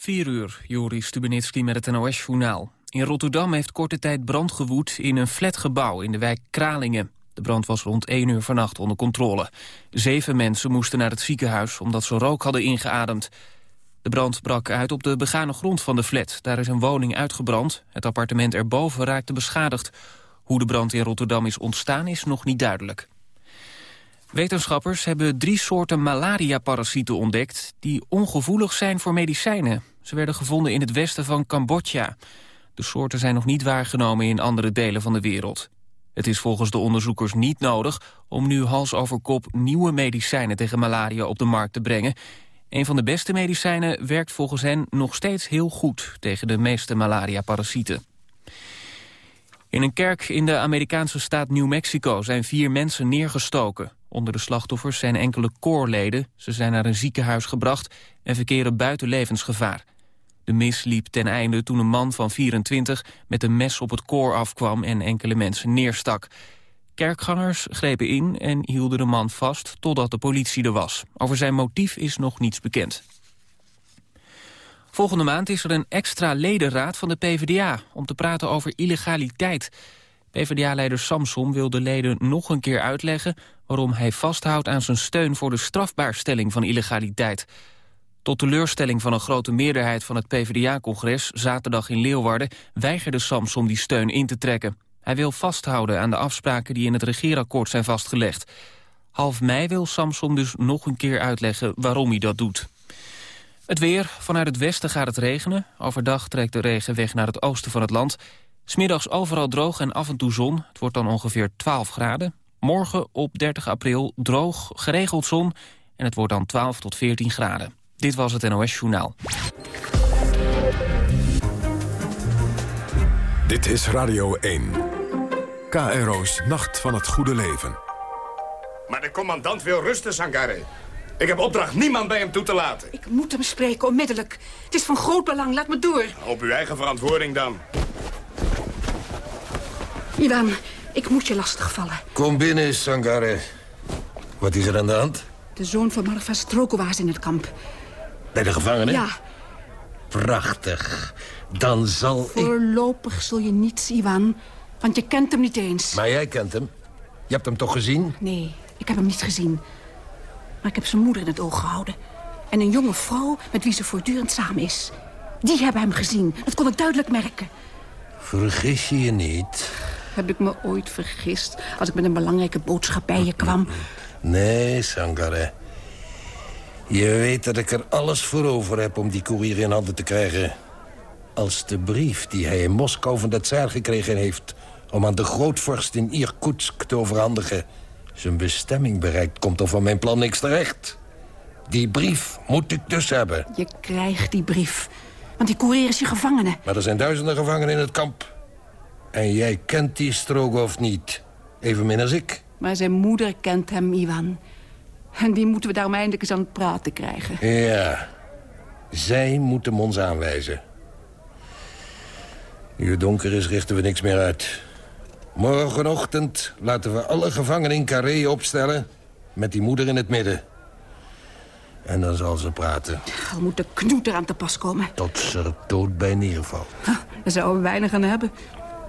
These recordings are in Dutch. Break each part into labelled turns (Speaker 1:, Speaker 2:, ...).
Speaker 1: 4 uur, Joris Stubenitski met het NOS-journaal. In Rotterdam heeft korte tijd brand gewoed in een flatgebouw in de wijk Kralingen. De brand was rond 1 uur vannacht onder controle. Zeven mensen moesten naar het ziekenhuis omdat ze rook hadden ingeademd. De brand brak uit op de begane grond van de flat. Daar is een woning uitgebrand. Het appartement erboven raakte beschadigd. Hoe de brand in Rotterdam is ontstaan is nog niet duidelijk. Wetenschappers hebben drie soorten malaria-parasieten ontdekt... die ongevoelig zijn voor medicijnen. Ze werden gevonden in het westen van Cambodja. De soorten zijn nog niet waargenomen in andere delen van de wereld. Het is volgens de onderzoekers niet nodig om nu hals over kop nieuwe medicijnen tegen malaria op de markt te brengen. Een van de beste medicijnen werkt volgens hen nog steeds heel goed tegen de meeste malaria-parasieten. In een kerk in de Amerikaanse staat New Mexico zijn vier mensen neergestoken. Onder de slachtoffers zijn enkele koorleden. Ze zijn naar een ziekenhuis gebracht en verkeren buiten levensgevaar. De mis liep ten einde toen een man van 24 met een mes op het koor afkwam en enkele mensen neerstak. Kerkgangers grepen in en hielden de man vast totdat de politie er was. Over zijn motief is nog niets bekend. Volgende maand is er een extra ledenraad van de PvdA... om te praten over illegaliteit. PvdA-leider Samson wil de leden nog een keer uitleggen... waarom hij vasthoudt aan zijn steun voor de strafbaarstelling van illegaliteit. Tot teleurstelling van een grote meerderheid van het PvdA-congres... zaterdag in Leeuwarden weigerde Samson die steun in te trekken. Hij wil vasthouden aan de afspraken die in het regeerakkoord zijn vastgelegd. Half mei wil Samson dus nog een keer uitleggen waarom hij dat doet. Het weer. Vanuit het westen gaat het regenen. Overdag trekt de regen weg naar het oosten van het land. Smiddags overal droog en af en toe zon. Het wordt dan ongeveer 12 graden. Morgen op 30 april droog, geregeld zon. En het wordt dan 12 tot 14 graden. Dit was het NOS Journaal.
Speaker 2: Dit is Radio 1. KRO's Nacht van het Goede Leven.
Speaker 3: Maar de commandant wil rusten, Sangare. Ik heb opdracht niemand bij hem toe te laten.
Speaker 4: Ik moet hem spreken, onmiddellijk. Het is van groot belang, laat me door.
Speaker 3: Op uw eigen verantwoording dan.
Speaker 4: Ivan, ik moet je lastigvallen.
Speaker 5: Kom binnen, Sangare. Wat is er aan de hand?
Speaker 4: De zoon van Marfa Strokova is in het kamp.
Speaker 5: Bij de gevangenen?
Speaker 4: Ja.
Speaker 5: Prachtig. Dan zal ik...
Speaker 4: Voorlopig zul je niets, Ivan. Want je kent hem niet eens.
Speaker 5: Maar jij kent hem. Je hebt hem toch gezien?
Speaker 4: Nee, ik heb hem niet gezien. Maar ik heb zijn moeder in het oog gehouden. En een jonge vrouw met wie ze voortdurend samen is. Die hebben hem gezien. Dat kon ik duidelijk merken.
Speaker 5: Vergis je je niet.
Speaker 4: Heb ik me ooit vergist als ik met een belangrijke boodschap bij je kwam?
Speaker 5: Nee, Sangare. Je weet dat ik er alles voor over heb om die koerier in handen te krijgen. Als de brief die hij in Moskou van de tsaar gekregen heeft... om aan de grootvorst in Irkutsk te overhandigen... zijn bestemming bereikt, komt er van mijn plan niks terecht. Die brief moet ik dus hebben.
Speaker 4: Je krijgt die brief. Want die koerier is je gevangene.
Speaker 5: Maar er zijn duizenden gevangenen in het kamp. En jij kent die Strogov niet. Evenmin als ik.
Speaker 4: Maar zijn moeder kent hem, Ivan. En die moeten we daarom eindelijk eens aan het praten krijgen.
Speaker 5: Ja, zij moet hem ons aanwijzen. Nu het donker is, richten we niks meer uit. Morgenochtend laten we alle gevangenen in Carré opstellen... met die moeder in het midden. En dan zal ze praten.
Speaker 4: Al moet de knoet eraan te pas komen.
Speaker 5: Tot ze er dood bij neervalt.
Speaker 4: Daar zouden we weinig aan hebben.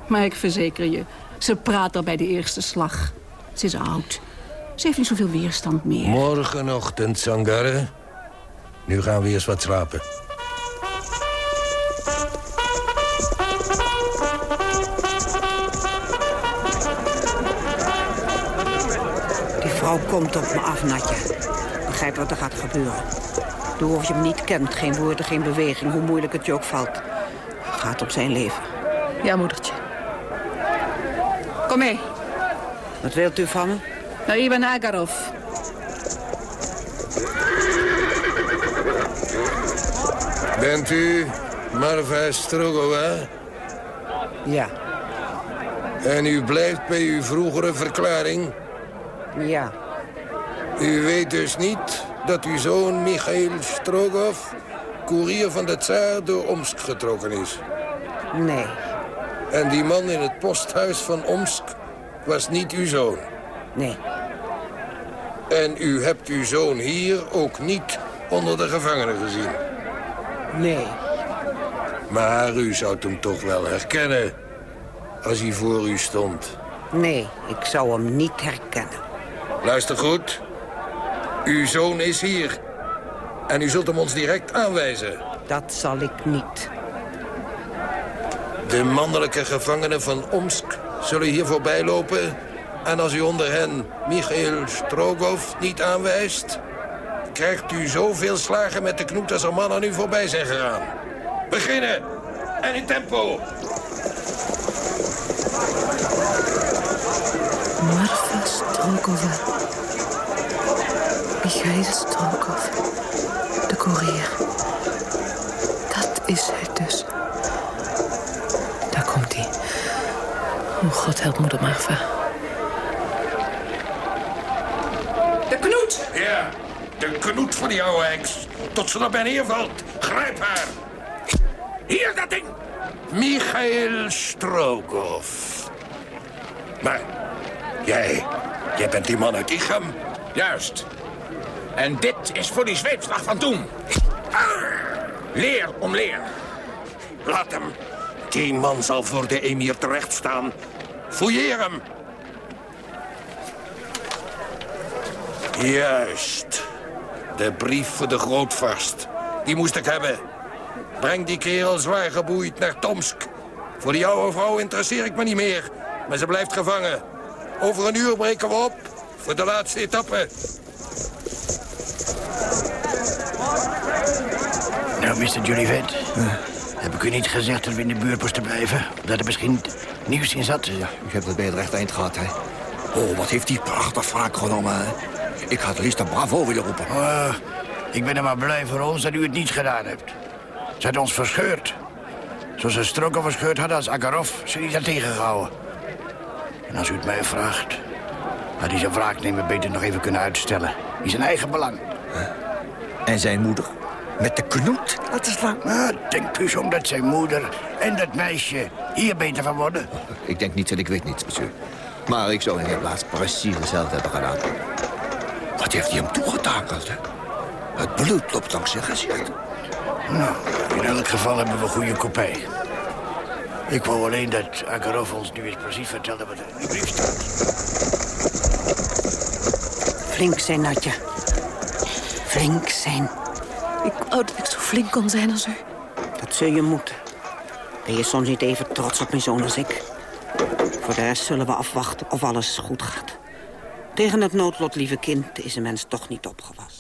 Speaker 4: Maar ik verzeker je, ze praat al bij de eerste slag. Ze is oud. Ze heeft niet zoveel weerstand meer.
Speaker 5: Morgenochtend, Sangare. Nu gaan we eerst wat slapen.
Speaker 6: Die vrouw komt op me af, Natje. Begrijp wat er gaat gebeuren. Doe of je hem niet kent, geen woorden, geen beweging, hoe moeilijk het je ook valt. Gaat op zijn leven.
Speaker 4: Ja, moedertje. Kom mee.
Speaker 6: Wat wilt u van me?
Speaker 4: Naar Ivan Agarov.
Speaker 5: Bent u Marva Strogova?
Speaker 6: Ja.
Speaker 5: En u blijft bij uw vroegere verklaring?
Speaker 6: Ja.
Speaker 5: U weet dus niet dat uw zoon Michail Strogov... koerier van de tsaar door Omsk getrokken is?
Speaker 6: Nee.
Speaker 5: En die man in het posthuis van Omsk was niet uw zoon?
Speaker 6: Nee.
Speaker 5: En u hebt uw zoon hier ook niet onder de gevangenen gezien?
Speaker 6: Nee.
Speaker 5: Maar u zou hem toch wel herkennen... als hij voor u stond.
Speaker 6: Nee, ik zou hem niet herkennen.
Speaker 5: Luister goed. Uw zoon is hier. En u zult hem ons direct aanwijzen.
Speaker 6: Dat zal ik niet.
Speaker 5: De mannelijke gevangenen van Omsk zullen hier voorbij lopen... en als u onder hen Michael Strogov niet aanwijst... krijgt u zoveel slagen met de knoet als er man aan u voorbij zijn gegaan. Beginnen! En in tempo!
Speaker 7: Marfa Strokova. Michael Strokov. De koerier. Dat is het dus. Daar komt hij. Oh, God help moeder Marfa.
Speaker 4: De knoet!
Speaker 5: Ja, van die oude heks. Tot ze naar ben neervalt. Grijp haar. Hier, dat ding. Michael Strogov. Maar, jij, jij bent die man uit Ichem.
Speaker 8: Juist. En dit is voor die zweepslag van toen. Leer om leer.
Speaker 5: Laat hem. Die man zal voor de emir terechtstaan. Fouilleer hem. Juist. De brief voor de grootvorst. Die moest ik hebben. Breng die kerel zwaar geboeid naar Tomsk. Voor die oude vrouw interesseer ik me niet meer. Maar ze blijft gevangen. Over een uur breken we op. Voor de laatste etappe.
Speaker 9: Nou, Mr. Jolivet. Heb ik u niet gezegd dat we in de buurt moesten blijven? Dat er misschien nieuws in zat?
Speaker 10: Ja, u hebt het bij het recht eind gehad, hè. Oh, wat heeft die prachtig wraak genomen, hè. Ik had liefst een bravo willen roepen.
Speaker 9: Oh, ik ben er maar blij voor ons dat u het niet gedaan hebt. Ze had ons verscheurd. Zoals ze Strokken verscheurd hadden als Akarov ze niet had tegengehouden. En als u het mij vraagt... had hij zijn wraaknemen beter nog even kunnen uitstellen. In zijn eigen belang.
Speaker 10: En zijn moeder? Met de knoet laten slaan?
Speaker 9: Nou, denkt u zo dat zijn moeder en dat meisje hier beter van worden?
Speaker 10: Ik denk niet en ik weet niets, monsieur. Maar ik zou in zijn plaats precies hetzelfde hebben gedaan. Wat heeft hij hem toegetakeld, hè? Het bloed loopt langs zijn gezicht.
Speaker 9: Nou, in elk geval hebben we goede kopij. Ik wou alleen dat Akarov ons nu eens precies vertelde wat er in die brief staat.
Speaker 6: Flink zijn, Natja. Flink zijn.
Speaker 7: Ik wou dat ik zo flink kon zijn als u.
Speaker 6: Dat zul je moeten. Ben je soms niet even trots op mijn zoon als ik? Voor de rest zullen we afwachten of alles goed gaat. Tegen het noodlot, lieve kind, is een mens toch niet opgewassen.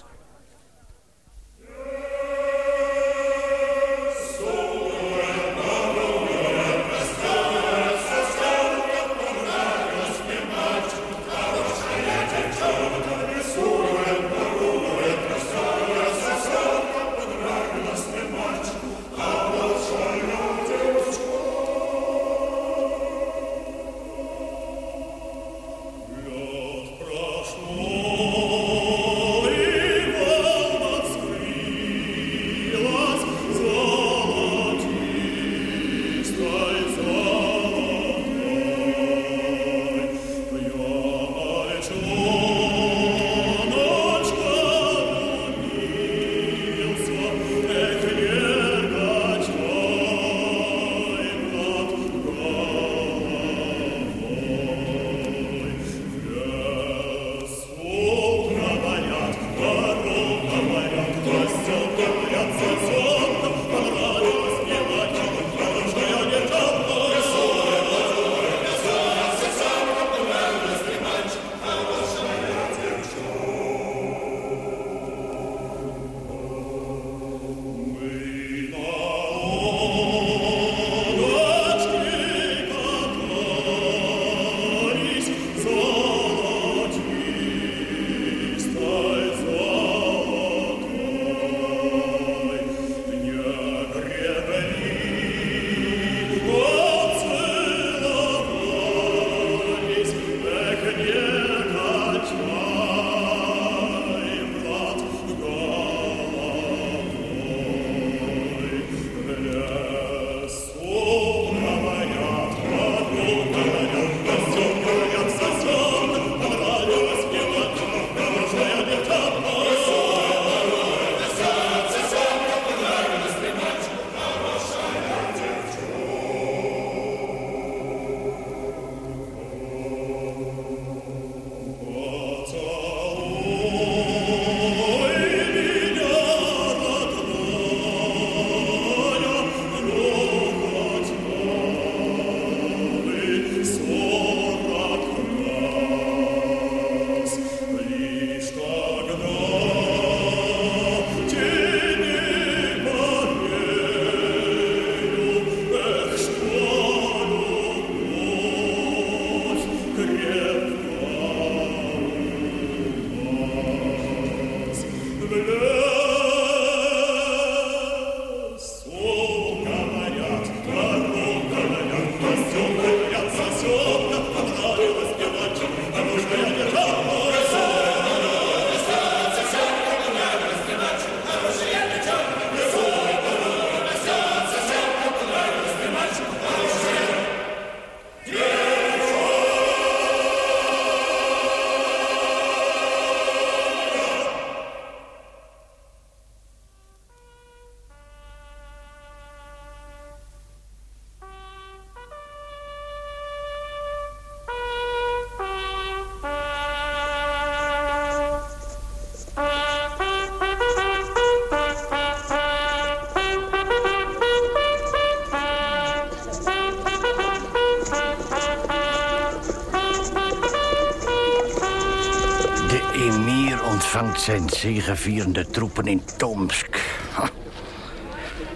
Speaker 9: Zijn zegevierende troepen in Tomsk. Ha.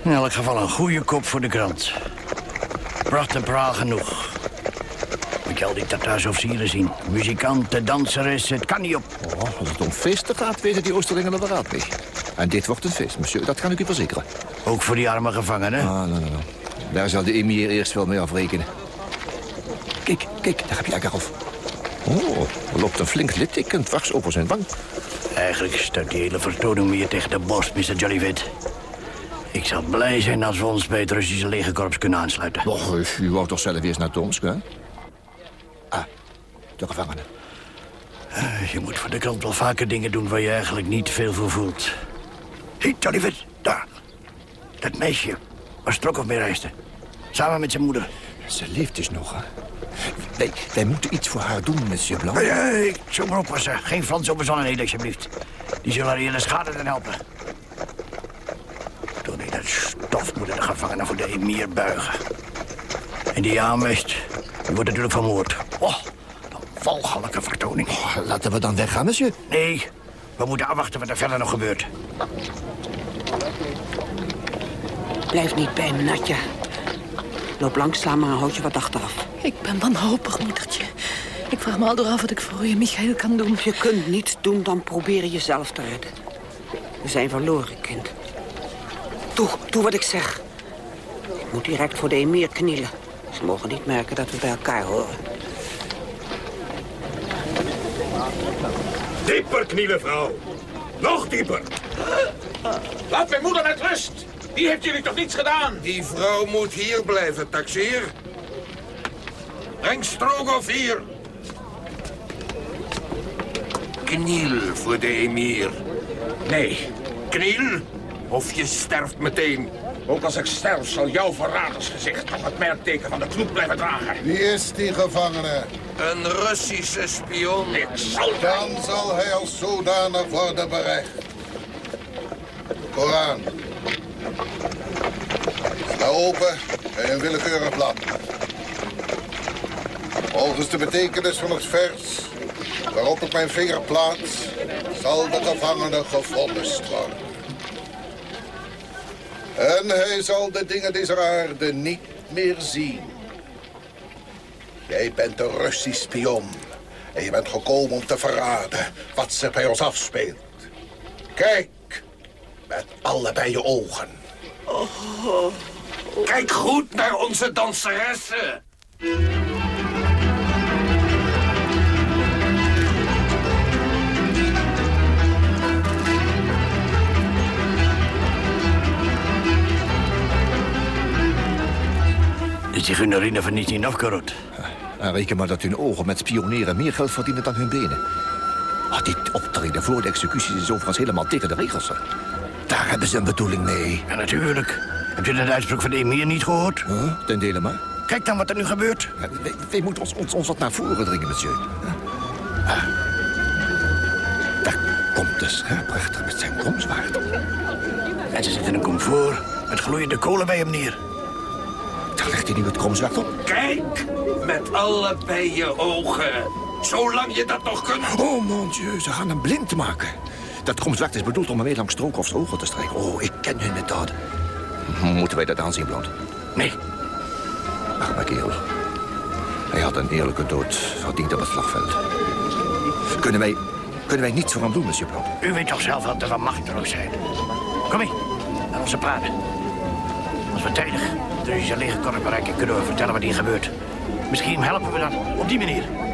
Speaker 9: In elk geval een goede kop voor de krant. Pracht en praal genoeg. Moet je al die Tataarsofficieren zien. Muzikanten, danseres, het kan niet op.
Speaker 10: Oh, als het om feesten gaat, weten die Oosterlingen er wel raad mee. En dit wordt een feest, monsieur. Dat kan ik u verzekeren.
Speaker 9: Ook voor die arme gevangenen?
Speaker 10: Ah, nee, nee, nee. Daar zal de emir eerst wel mee afrekenen. Kijk, kijk, daar heb je Agarov. Oh, er loopt een flink litteken dwars over zijn wang.
Speaker 9: Eigenlijk staat die hele vertoning meer tegen de borst, Mr. Jollyvet. Ik zal blij zijn als we ons bij het Russische legerkorps kunnen aansluiten.
Speaker 10: Och, u wou toch zelf eerst naar Tomsk, hè? Ah, de gevangenen.
Speaker 9: Eh, Je moet voor de krant wel vaker dingen doen waar je eigenlijk niet veel voor voelt. Hé, hey, Jollyvet, daar. Dat meisje waar Strokov mee reisde. Samen met zijn moeder.
Speaker 10: Ze leeft dus nog, hè? Wij, wij moeten iets voor haar doen, monsieur Blanc.
Speaker 9: Nee, nee, ik zou maar oppassen. Geen Frans onbezonnenheden, alsjeblieft. Die zullen haar eerder schade dan helpen. Door die dat stof moeten de gevangenen voor de emir buigen. En die aanwest, die wordt natuurlijk vermoord. Oh, een walgelijke vertoning.
Speaker 10: Oh, laten we dan weggaan, monsieur.
Speaker 9: Nee, we moeten afwachten wat er verder nog gebeurt.
Speaker 6: Blijf niet bij me, Natja. Loop langzaam, maar houd je wat achteraf.
Speaker 7: Ik ben wanhopig, moedertje. Ik vraag me al door af wat ik voor je, Michael, kan doen.
Speaker 6: Je kunt niets doen dan proberen jezelf te redden. We zijn verloren, kind. Doe, doe wat ik zeg. Ik moet direct voor de emir knielen. Ze mogen niet merken dat we bij elkaar horen.
Speaker 3: Dieper knielen, vrouw. Nog dieper.
Speaker 8: Laat mijn moeder met rust. Die heeft jullie toch niets gedaan?
Speaker 5: Die vrouw moet hier blijven, taxier. Breng Strogoff hier. Kniel voor de emir.
Speaker 8: Nee.
Speaker 5: Kniel, of je sterft meteen.
Speaker 8: Ook als ik sterf zal jouw verradersgezicht nog het merkteken van de knoep blijven dragen.
Speaker 11: Wie is die gevangene?
Speaker 5: Een Russische spion.
Speaker 8: Ik zal...
Speaker 11: Dan zal hij als zodanig worden berecht. Koran. Sla open bij een willekeurig blad. Volgens de betekenis van het vers waarop ik mijn vinger plaats... zal de gevangene gevonnist worden. En hij zal de dingen deze aarde niet meer zien. Jij bent een Russisch spion. En je bent gekomen om te verraden wat zich bij ons afspeelt. Kijk, met allebei je ogen.
Speaker 5: Kijk goed naar onze danseressen.
Speaker 9: De zigeunerine van Nizhny Novgorod.
Speaker 10: En reken maar dat hun ogen met spioneren meer geld verdienen dan hun benen. Ah, dit optreden voor de executies is overigens helemaal tegen de regels. Daar hebben ze een bedoeling mee.
Speaker 9: Ja, natuurlijk. Heb je de uitspraak van de emir niet gehoord?
Speaker 10: Huh? Ten dele maar.
Speaker 9: Kijk dan wat er nu gebeurt.
Speaker 10: Ja, wij, wij moeten ons, ons, ons wat naar voren dringen, monsieur. Ah. Daar komt de scherprechter met zijn kromzwaard.
Speaker 9: En ze zitten in een komfoor met gloeiende kolen bij hem neer.
Speaker 10: Nu het op.
Speaker 5: Kijk, met allebei je ogen. Zolang je dat nog kunt.
Speaker 10: Oh, mon dieu, ze gaan hem blind maken. Dat kromzwaard is bedoeld om hem heel lang Strookhoffs ogen te strijken. Oh, ik ken hun methode. Moeten wij dat aanzien, Blond?
Speaker 9: Nee,
Speaker 10: Ach, mijn kerel. Hij had een eerlijke dood verdiend op het slagveld. Kunnen wij, kunnen wij niets voor hem doen, monsieur Blond?
Speaker 9: u weet toch zelf dat we machteloos zijn. Kom mee, naar onze paarden. Als we tijdig de Russische legerkorps bereiken, kunnen we vertellen wat hier gebeurt. Misschien helpen we dan op die manier.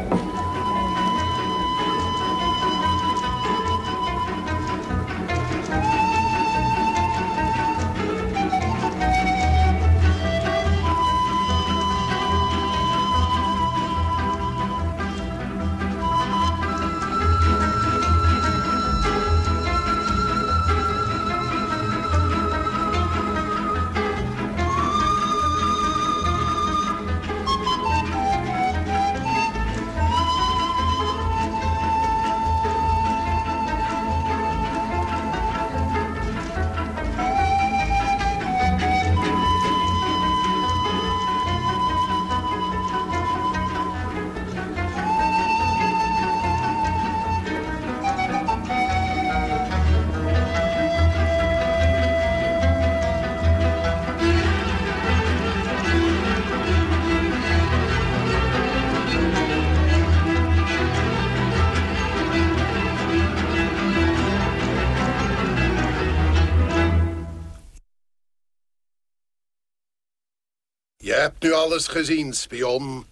Speaker 11: Je hebt nu alles gezien, spion.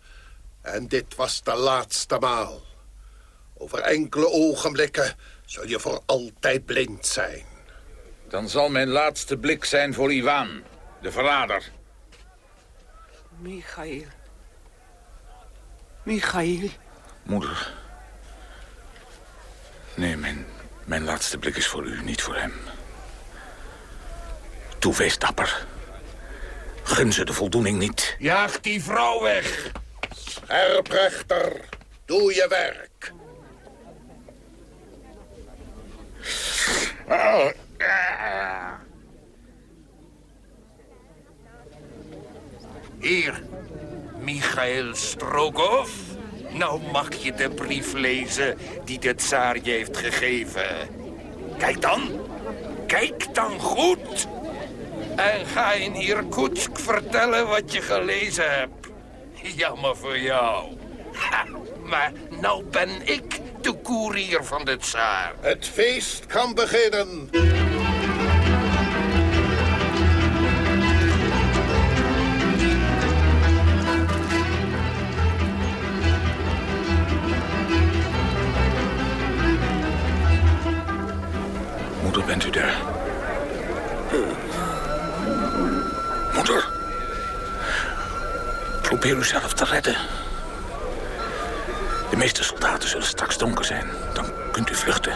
Speaker 11: En dit was de laatste maal. Over enkele ogenblikken zul je voor altijd blind zijn.
Speaker 8: Dan zal mijn laatste blik zijn voor Iwan, de verrader.
Speaker 6: Michael. Michael.
Speaker 8: Moeder. Nee, mijn, mijn laatste blik is voor u, niet voor hem. Toe, wees dapper. Gun ze de voldoening niet.
Speaker 5: Jaag die vrouw weg.
Speaker 11: Scherprechter, doe je werk.
Speaker 5: Hier, Michael Strogov. Nou mag je de brief lezen die de tsaar je heeft gegeven. Kijk dan. Kijk dan goed. En ga in Irkutsk vertellen wat je gelezen hebt. Jammer voor jou. Maar nou ben ik de koerier van de tsaar.
Speaker 11: Het feest kan beginnen.
Speaker 8: Probeer uzelf te redden. De meeste soldaten zullen straks donker zijn. Dan kunt u vluchten.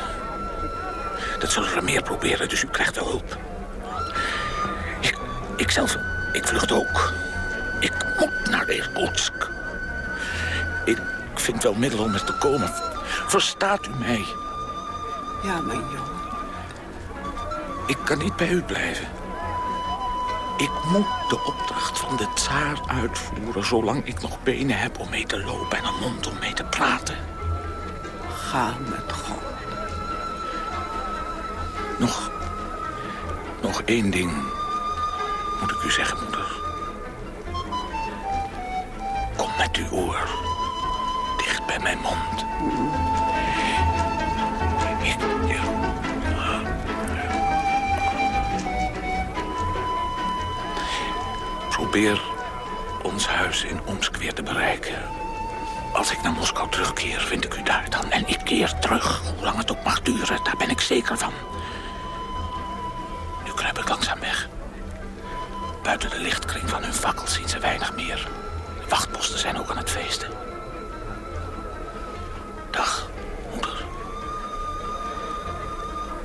Speaker 8: Dat zullen er meer proberen, dus u krijgt wel hulp. Ik, ik zelf, ik vlucht ook. Ik moet naar Irkutsk. Ik vind wel middelen om er te komen. Verstaat u mij?
Speaker 6: Ja, mijn jongen.
Speaker 8: Ik kan niet bij u blijven. Ik moet de opdracht van de tsaar uitvoeren... zolang ik nog benen heb om mee te lopen en een mond om mee te praten.
Speaker 6: Ga met God.
Speaker 8: Nog... nog één ding moet ik u zeggen, moeder. Kom met uw oor dicht bij mijn mond. Probeer ons huis in Omsk weer te bereiken. Als ik naar Moskou terugkeer, vind ik u daar dan. En ik keer terug, hoe lang het ook mag duren. Daar ben ik zeker van. Nu kruip ik langzaam weg. Buiten de lichtkring van hun fakkels zien ze weinig meer. De wachtposten zijn ook aan het feesten. Dag, moeder.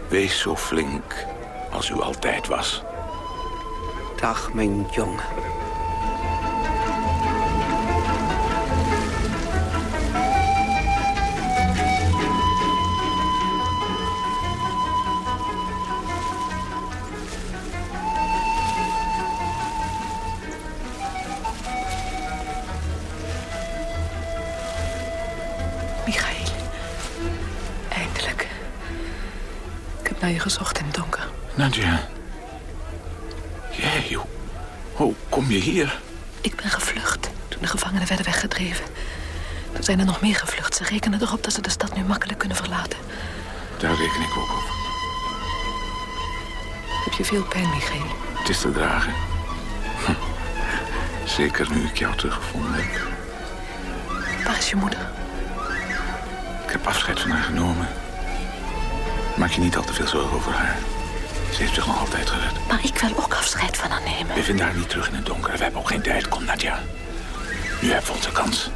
Speaker 8: Wees zo flink als u altijd was.
Speaker 6: Dag, mijn jongen.
Speaker 7: Dat ze de stad nu makkelijk kunnen verlaten.
Speaker 8: Daar reken ik ook op.
Speaker 7: Heb je veel pijn, Michael?
Speaker 8: Het is te dragen. Hm. Zeker nu ik jou teruggevonden heb.
Speaker 7: Waar is je moeder?
Speaker 8: Ik heb afscheid van haar genomen. Maak je niet al te veel zorgen over haar. Ze heeft zich nog altijd gered.
Speaker 7: Maar ik wil ook afscheid van haar nemen.
Speaker 8: We vinden haar niet terug in het donker. We hebben ook geen tijd. Kom, Nadja. Nu hebben we onze kans.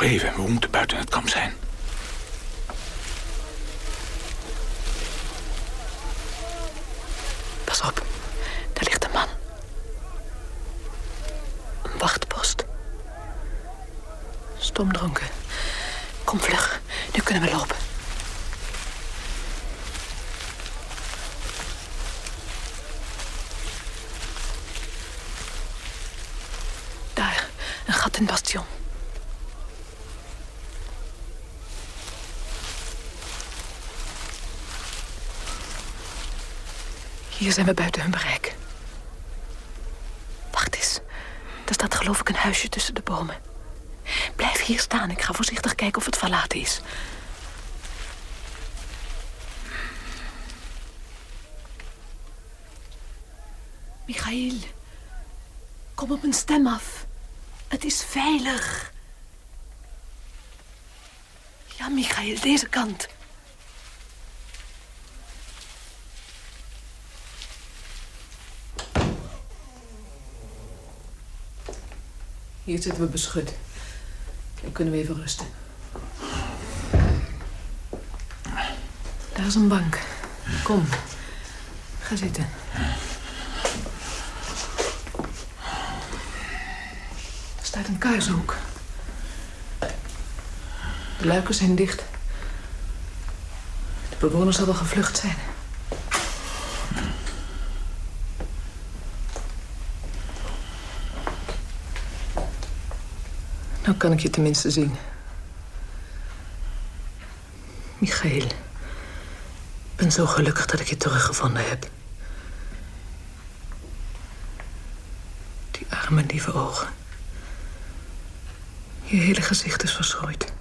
Speaker 8: Even, we moeten buiten het kamp zijn.
Speaker 7: Pas op, daar ligt een man. Een wachtpost. Stomdronken. Kom vlug, nu kunnen we lopen. Daar, een gat in het bastion. Hier zijn we buiten hun bereik. Wacht eens. Er staat geloof ik een huisje tussen de bomen. Blijf hier staan. Ik ga voorzichtig kijken of het verlaten is. Michael, kom op mijn stem af. Het is veilig. Ja, Michael, deze kant. Hier zitten we beschut. Dan kunnen we even rusten. Daar is een bank. Kom, ga zitten. Er staat een kaarshoek. De luiken zijn dicht. De bewoner zal wel gevlucht zijn. Nou kan ik je tenminste zien. Michael. Ik ben zo gelukkig dat ik je teruggevonden heb. Die arme, lieve ogen. Je hele gezicht is verschrooid.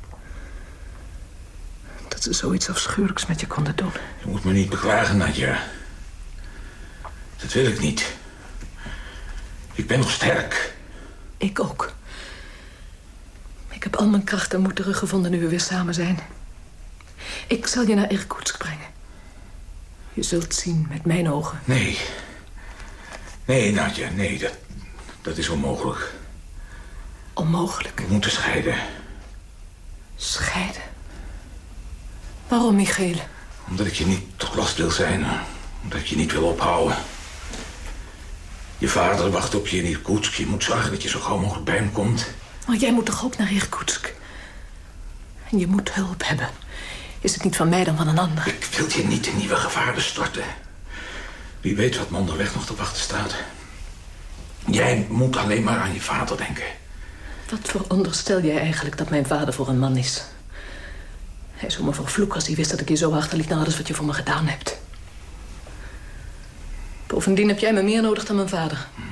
Speaker 7: Dat ze zoiets afschuwelijks met je konden doen.
Speaker 8: Je moet me niet beklagen, Nadja. Dat wil ik niet. Ik ben nog sterk.
Speaker 7: Ik ook. Al mijn kracht en moed teruggevonden nu we weer samen zijn. Ik zal je naar Irkutsk brengen. Je zult zien met mijn ogen.
Speaker 8: Nee. Nee, Nadja, nee, dat, dat is onmogelijk.
Speaker 7: Onmogelijk?
Speaker 8: We moeten scheiden.
Speaker 7: Scheiden? Waarom, Michael?
Speaker 8: Omdat ik je niet tot last wil zijn. Omdat ik je niet wil ophouden. Je vader wacht op je in Irkutsk. Je moet zorgen dat je zo gauw mogelijk bij hem komt.
Speaker 7: Maar jij moet toch ook naar Irkutsk? En je moet hulp hebben. Is het niet van mij dan van een ander?
Speaker 8: Ik wil je niet in nieuwe gevaren storten. Wie weet wat me onderweg nog te wachten staat. Jij moet alleen maar aan je vader denken.
Speaker 7: Wat veronderstel jij eigenlijk dat mijn vader voor een man is? Hij zou me vervloeken als hij wist dat ik je zo achterliet na alles wat je voor me gedaan hebt. Bovendien heb jij me meer nodig dan mijn vader. Of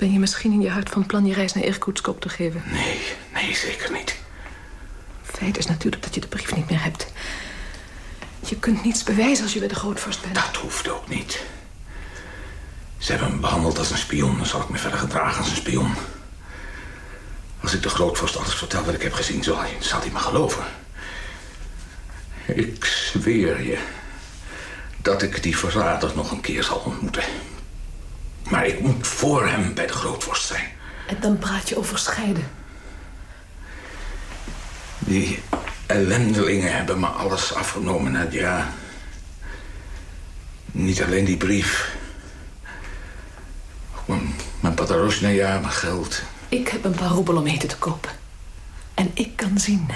Speaker 7: ben je misschien in je hart van plan je reis naar Irkutsk op te geven?
Speaker 8: Nee, nee, zeker niet.
Speaker 7: Feit is natuurlijk dat je de brief niet meer hebt. Je kunt niets bewijzen als je bij de grootvorst bent.
Speaker 8: Dat hoeft ook niet. Ze hebben me behandeld als een spion. Dan zal ik me verder gedragen als een spion. Als ik de grootvorst alles vertel wat ik heb gezien, zal hij, zal hij me geloven. Ik zweer je dat ik die verrader nog een keer zal ontmoeten. Maar ik moet voor hem bij de grootvorst zijn.
Speaker 7: En dan praat je over scheiden.
Speaker 8: Die ellendelingen hebben me alles afgenomen, Nadja. Niet alleen die brief. Ook mijn, mijn patarosnaya, mijn geld.
Speaker 7: Ik heb een paar roebel om eten te kopen. En ik kan zien.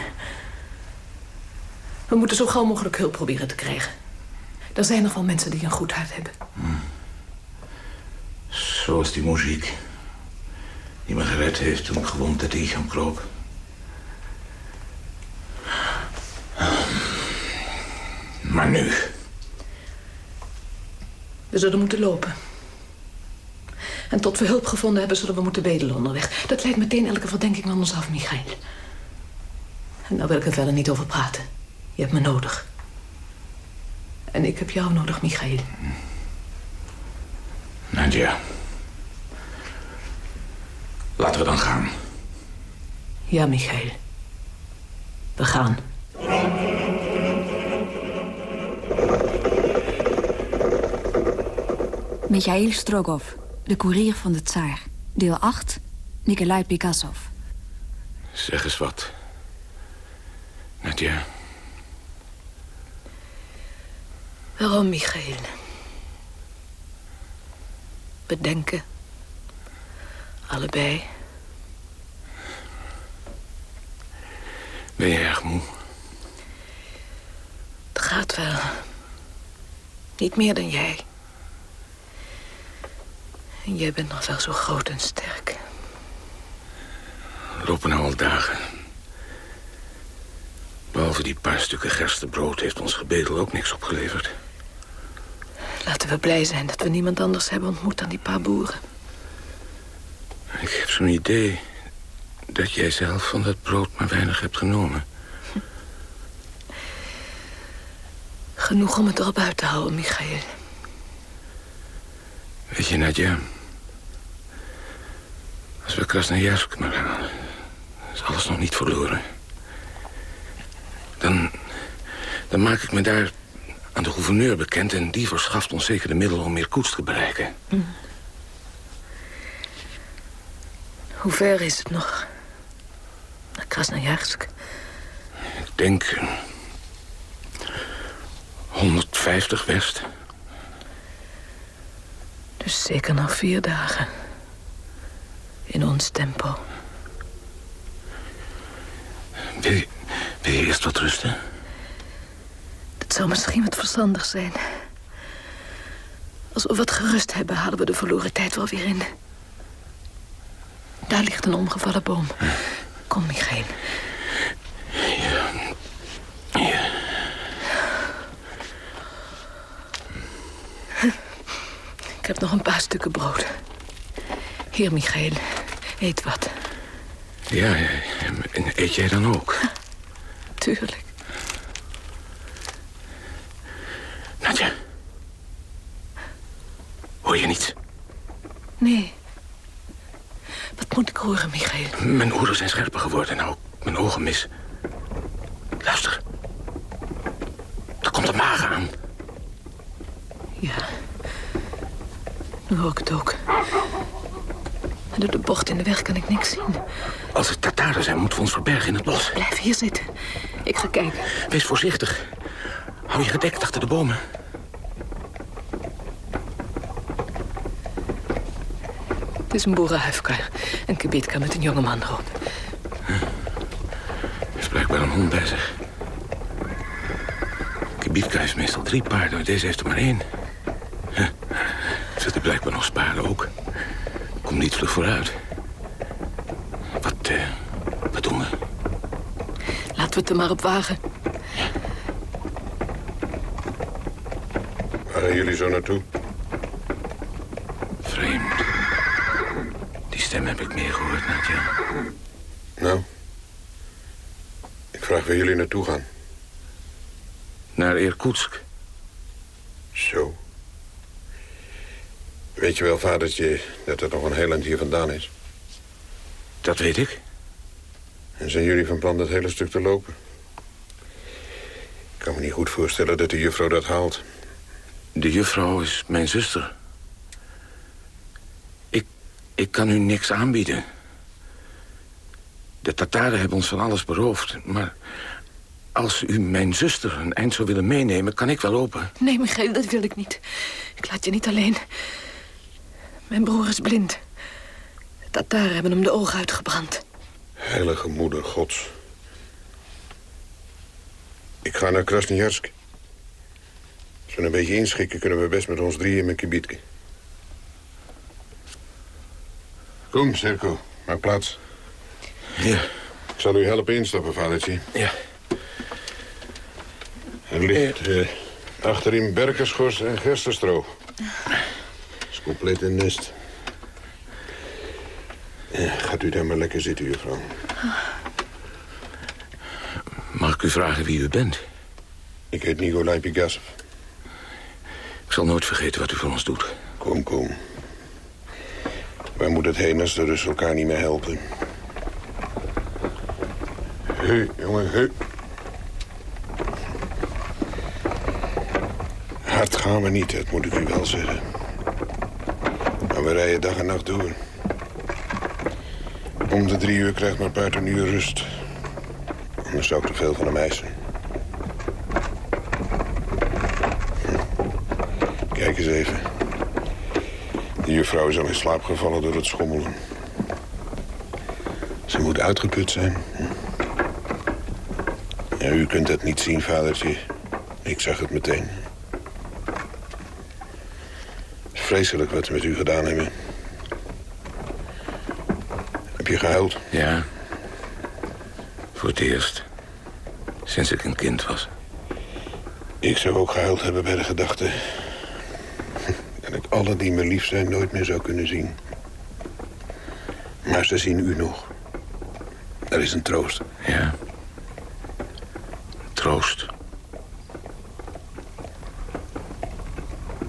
Speaker 7: We moeten zo gauw mogelijk hulp proberen te krijgen. Er zijn nog wel mensen die een goed hart hebben.
Speaker 8: Hmm. Zoals die muziek. Die me gered heeft toen ik gewond de Tigam kroop. Maar nu?
Speaker 7: We zullen moeten lopen. En tot we hulp gevonden hebben, zullen we moeten bedelen onderweg. Dat leidt meteen elke verdenking van ons af, Michael. En daar wil ik er verder niet over praten. Je hebt me nodig. En ik heb jou nodig, Michael.
Speaker 8: Nadia. Laten we dan gaan.
Speaker 7: Ja, Michael. We gaan.
Speaker 4: Michail Strogov, de koerier van de tsaar. Deel 8, Nikolai Pikasov.
Speaker 8: Zeg eens wat. Nadia.
Speaker 7: Waarom, Michael? Bedenken. Allebei.
Speaker 8: Ben je erg moe?
Speaker 7: Het gaat wel. Niet meer dan jij. En jij bent nog wel zo groot en sterk.
Speaker 8: We lopen nou al dagen. Behalve die paar stukken gerstebrood heeft ons gebedel ook niks opgeleverd.
Speaker 7: Laten we blij zijn dat we niemand anders hebben ontmoet dan die paar boeren.
Speaker 8: heb zo'n idee dat jij zelf van dat brood maar weinig hebt genomen.
Speaker 7: Genoeg om het erop uit te houden, Michael.
Speaker 8: Weet je, Nadja... Als we Krasnojarsk maar halen... is alles nog niet verloren. Dan, dan maak ik me daar aan de gouverneur bekend... en die verschaft ons zeker de middelen om meer koets te bereiken.
Speaker 7: Hoe ver is het nog? Naar Krasnojarsk?
Speaker 8: Ik denk... eh, 150 west.
Speaker 7: Dus zeker nog vier dagen. In ons tempo.
Speaker 8: Wil je, wil je eerst wat rusten?
Speaker 7: Dat zou misschien wat verstandig zijn. Als we wat gerust hebben, halen we de verloren tijd wel weer in. Daar ligt een omgevallen boom. Kom, Michael. Ik heb nog een paar stukken brood. Hier, Michael. Eet wat.
Speaker 8: Ja, ja, en eet jij dan ook?
Speaker 7: Tuurlijk.
Speaker 8: Nadja. Hoor je niets?
Speaker 7: Nee. Wat moet ik horen,
Speaker 8: Zijn scherper geworden en ook mijn ogen mis. Luister. Er komt een wagen aan.
Speaker 7: Ja. Nu hoor ik het ook. Door de bocht in de weg kan ik niks zien.
Speaker 8: Als het Tataren zijn, moeten we ons verbergen in het bos.
Speaker 7: Blijf hier zitten. Ik ga kijken.
Speaker 8: Wees voorzichtig. Hou je gedekt achter de bomen.
Speaker 7: Het is een boerenhuifkar. Een kibietka met een jonge man erop.
Speaker 8: Er is blijkbaar een hond bij zich. Kibietka heeft meestal drie paarden, maar deze heeft er maar één. Huh. Zit hij blijkbaar nog sparen ook. Kom niet vlug vooruit. Wat, eh, wat doen we?
Speaker 7: Laten we het er maar op wagen.
Speaker 12: Waar gaan jullie zo naartoe?
Speaker 8: Vreemd. Die stem heb ik meer gehoord, Nadja.
Speaker 12: Nou, waar jullie naartoe gaan.
Speaker 8: Naar Irkutsk.
Speaker 12: Zo. Weet je wel, vadertje, dat het nog een heel eind hier vandaan is?
Speaker 8: Dat weet ik.
Speaker 12: En zijn jullie van plan dat hele stuk te lopen? Ik kan me niet goed voorstellen dat de juffrouw dat haalt.
Speaker 8: De juffrouw is mijn zuster. Ik, ik kan u niks aanbieden. De Tataren hebben ons van alles beroofd. Maar als u mijn zuster een eind zou willen meenemen... kan ik wel lopen.
Speaker 7: Nee, Michael, dat wil ik niet. Ik laat je niet alleen. Mijn broer is blind. De Tataren hebben hem de ogen uitgebrand.
Speaker 12: Heilige moeder gods. Ik ga naar Krasnojarsk. Als we een beetje inschikken, kunnen we best met ons drieën in mijn kibietke. Kom, Serko. Maak plaats.
Speaker 8: Ja.
Speaker 12: Ik zal u helpen instappen, vadertje.
Speaker 8: Ja.
Speaker 12: Er ligt eh, achterin berkenschors en gerstenstro. is compleet een nest. Ja, gaat u daar maar lekker zitten, juffrouw.
Speaker 8: Mag ik u vragen wie u bent?
Speaker 12: Ik heet Nikolai Pigassov.
Speaker 8: Ik zal nooit vergeten wat u voor ons doet.
Speaker 12: Kom, kom. Waar moet het heen als de Russen elkaar niet meer helpen? Hé, jongen, hé. Hard gaan we niet, dat moet ik u wel zeggen. Maar we rijden dag en nacht door. Om de drie uur krijgt mijn paard een uur rust. Anders zou ik te veel van hem eisen. Hm. Kijk eens even. De juffrouw is al in slaap gevallen door het schommelen. Ze moet uitgeput zijn. Ja, u kunt het niet zien, vadertje. Ik zag het meteen. Vreselijk wat ze met u gedaan hebben. Heb je gehuild?
Speaker 8: Ja. Voor het eerst. Sinds ik een kind was.
Speaker 12: Ik zou ook gehuild hebben bij de gedachte... dat ik alle die me lief zijn nooit meer zou kunnen zien. Maar ze zien u nog. Dat is een troost.
Speaker 8: Ja. Troost.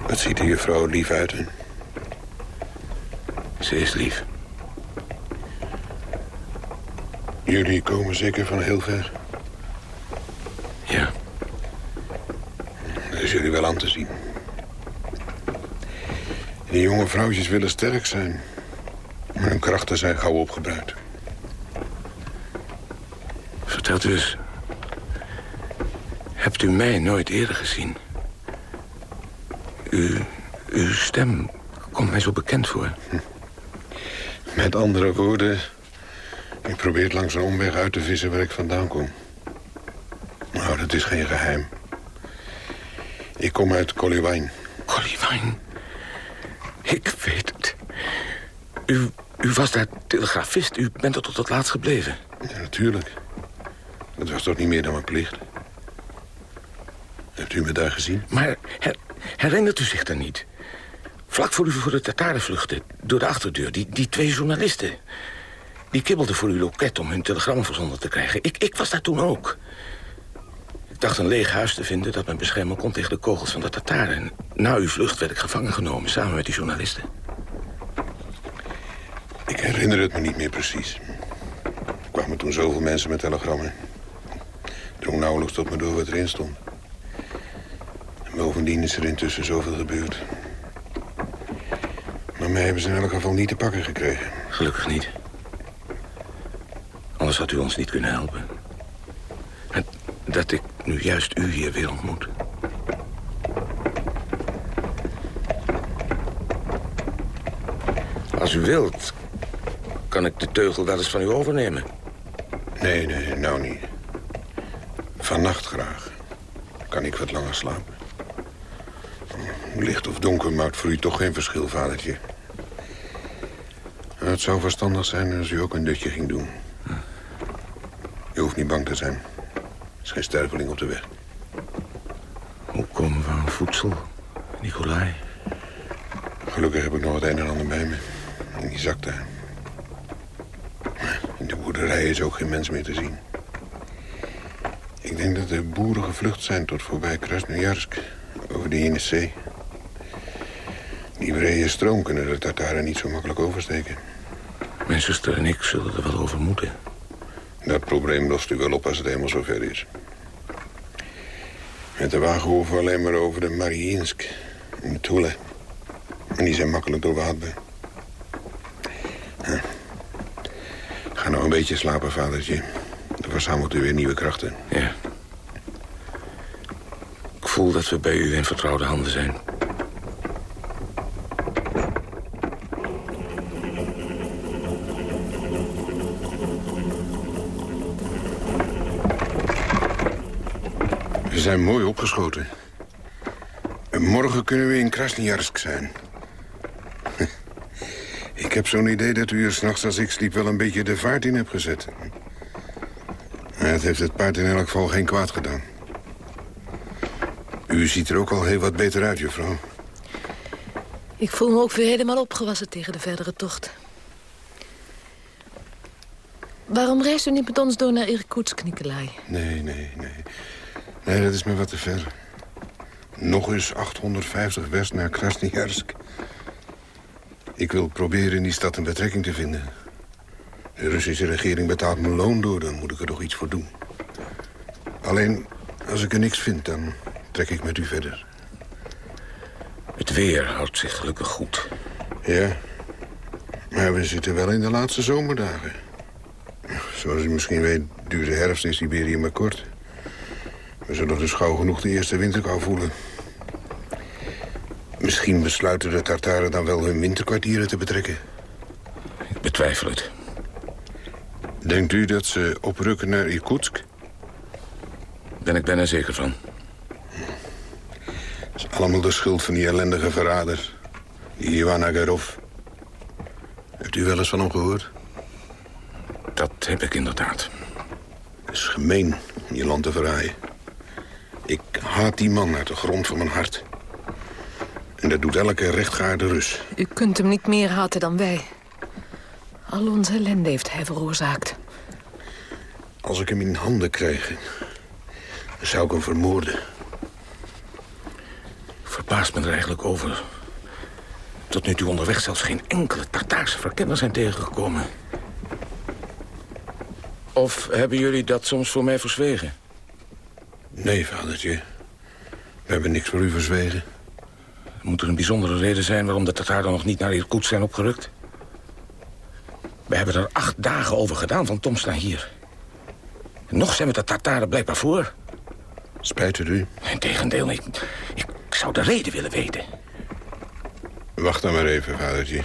Speaker 12: Wat ziet de juffrouw lief uit, hè?
Speaker 8: Ze is lief.
Speaker 12: Jullie komen zeker van heel ver.
Speaker 8: Ja.
Speaker 12: Dat is jullie wel aan te zien. Die jonge vrouwtjes willen sterk zijn. Maar hun krachten zijn gauw opgebruikt.
Speaker 8: Vertelt u eens. Hebt u mij nooit eerder gezien? U, uw stem komt mij zo bekend voor.
Speaker 12: Met andere woorden... U probeert langs een omweg uit te vissen waar ik vandaan kom. Nou, dat is geen geheim. Ik kom uit Collywine.
Speaker 8: Collywine? Ik weet het. U, u was daar telegrafist. U bent er tot het laatst gebleven.
Speaker 12: Ja, natuurlijk. Dat was toch niet meer dan mijn plicht. Hebt u me daar gezien?
Speaker 8: Maar her, herinnert u zich dan niet? Vlak voor u voor de Tataren vluchtte, door de achterdeur, die, die twee journalisten. Die kibbelden voor uw loket om hun telegram verzonden te krijgen. Ik, ik was daar toen ook. Ik dacht een leeg huis te vinden dat me beschermen kon tegen de kogels van de Tataren. En na uw vlucht werd ik gevangen genomen, samen met die journalisten.
Speaker 12: Ik herinner het me niet meer precies. Er kwamen toen zoveel mensen met telegrammen. Drong nauwelijks tot me door wat erin stond. En bovendien is er intussen zoveel gebeurd. Maar mij hebben ze in elk geval niet te pakken gekregen.
Speaker 8: Gelukkig niet. Anders had u ons niet kunnen helpen. En dat ik nu juist u hier weer ontmoet. Als u wilt, kan ik de teugel wel eens van u overnemen.
Speaker 12: Nee, nee, nou niet. Vannacht graag. Kan ik wat langer slapen. Licht of donker maakt voor u toch geen verschil, vadertje. Het zou verstandig zijn als u ook een dutje ging doen. Je hoeft niet bang te zijn. Er is geen sterveling op de weg.
Speaker 8: Hoe komen we aan voedsel, Nicolai?
Speaker 12: Gelukkig heb ik nog het een en ander bij me. In die zak daar. In de boerderij is ook geen mens meer te zien. Ik denk dat de boeren gevlucht zijn tot voorbij Krasnojarsk. Over de Jeniszee. Die brede stroom kunnen de Tataren niet zo makkelijk oversteken.
Speaker 8: Mijn zuster en ik zullen er wel over moeten.
Speaker 12: Dat probleem lost u wel op als het helemaal zover is. Met de wagen hoeven we alleen maar over de Mariinsk en de Tule. En die zijn makkelijk doorwaadbaar. Ja. Ga nou een beetje slapen, vadertje. Dan verzamelt u weer nieuwe krachten.
Speaker 8: Ja. Ik voel dat we bij u in vertrouwde handen zijn.
Speaker 12: Zijn mooi opgeschoten. En morgen kunnen we in Krasnojarsk zijn. Ik heb zo'n idee dat u er s'nachts als ik sliep wel een beetje de vaart in hebt gezet. Het heeft het paard in elk geval geen kwaad gedaan. U ziet er ook al heel wat beter uit, juffrouw.
Speaker 7: Ik voel me ook weer helemaal opgewassen tegen de verdere tocht. Waarom reist u niet met ons door naar Irkutsk, Nikolai?
Speaker 12: Nee, nee, nee. Nee, dat is me wat te ver. Nog eens 850 west naar Krasnojarsk. Ik wil proberen in die stad een betrekking te vinden. De Russische regering betaalt mijn loon door, dan moet ik er toch iets voor doen. Alleen, als ik er niks vind, dan trek ik met u verder.
Speaker 8: Het weer houdt zich gelukkig goed.
Speaker 12: Ja, maar we zitten wel in de laatste zomerdagen. Zoals u misschien weet, duurt de herfst in Siberië maar kort. We zullen dus gauw genoeg de eerste winterkou voelen. Misschien besluiten de Tartaren dan wel hun winterkwartieren te betrekken.
Speaker 8: Ik betwijfel het.
Speaker 12: Denkt u dat ze oprukken naar Irkutsk?
Speaker 8: Ben ik bijna zeker van.
Speaker 12: Dat is allemaal de schuld van die ellendige verrader. Die Ivan Agarov. Hebt u wel eens van hem gehoord?
Speaker 8: Dat heb ik inderdaad.
Speaker 12: Het is gemeen om je land te verraaien. Ik haat die man uit de grond van mijn hart. En dat doet elke rechtgaarde Rus.
Speaker 7: U kunt hem niet meer haten dan wij. Al onze ellende heeft hij veroorzaakt.
Speaker 12: Als ik hem in handen krijg, dan zou ik hem vermoorden.
Speaker 8: Verbaast me er eigenlijk over. Tot nu toe onderweg zelfs geen enkele Tartaarse verkenner zijn tegengekomen. Of hebben jullie dat soms voor mij verzwegen?
Speaker 12: Nee, vadertje. We hebben niks voor u verzwegen.
Speaker 8: Moet er een bijzondere reden zijn waarom de Tataren nog niet naar Irkutsk zijn opgerukt? We hebben er acht dagen over gedaan van Tomst naar hier. En nog zijn we de Tataren blijkbaar voor.
Speaker 12: Spijt het u?
Speaker 8: Integendeel, ik, ik zou de reden willen weten.
Speaker 12: Wacht dan maar even, vadertje.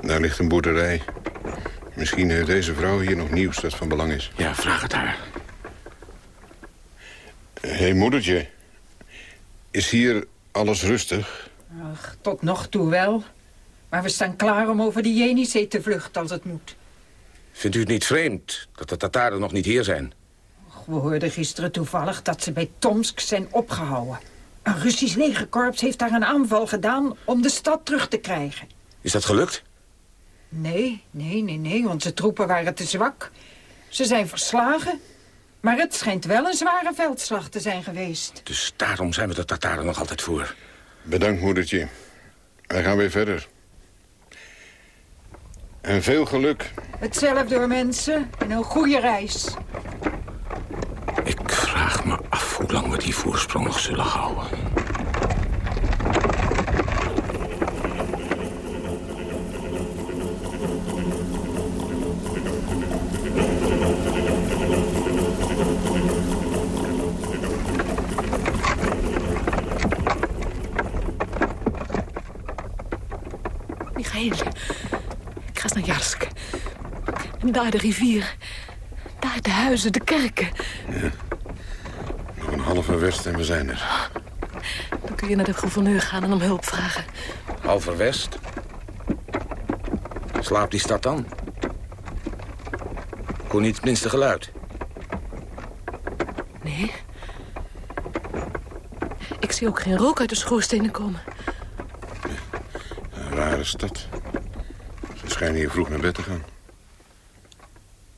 Speaker 12: Daar ligt een boerderij. Misschien heeft deze vrouw hier nog nieuws dat van belang is.
Speaker 8: Ja, vraag het haar.
Speaker 12: Hé, hey, moedertje. Is hier alles rustig?
Speaker 13: Ach, tot nog toe wel. Maar we staan klaar om over de Jenizee te vluchten als het moet.
Speaker 8: Vindt u het niet vreemd dat de Tataren nog niet hier zijn?
Speaker 13: We hoorden gisteren toevallig dat ze bij Tomsk zijn opgehouden. Een Russisch legerkorps heeft daar een aanval gedaan om de stad terug te krijgen.
Speaker 8: Is dat gelukt?
Speaker 13: Nee, nee, nee, nee, onze troepen waren te zwak. Ze zijn verslagen, maar het schijnt wel een zware veldslag te zijn geweest.
Speaker 8: Dus daarom zijn we de Tataren nog altijd voor.
Speaker 12: Bedankt, moedertje. Wij gaan weer verder. En veel geluk.
Speaker 13: Hetzelfde door mensen en een goede reis.
Speaker 8: Ik vraag me af hoe lang we die voorsprong nog zullen houden.
Speaker 7: Michael, ik ga naar Jarsk. En daar de rivier. Daar de huizen, de kerken.
Speaker 12: Ja. Nog een halve west en we zijn er.
Speaker 7: Dan kun je naar de gouverneur gaan en om hulp vragen.
Speaker 8: Halver west? Slaapt die stad dan? Kon niet het minste geluid?
Speaker 7: Nee. Ik zie ook geen rook uit de schoorstenen komen.
Speaker 12: Een rare stad. Ze schijnen hier vroeg naar bed te gaan.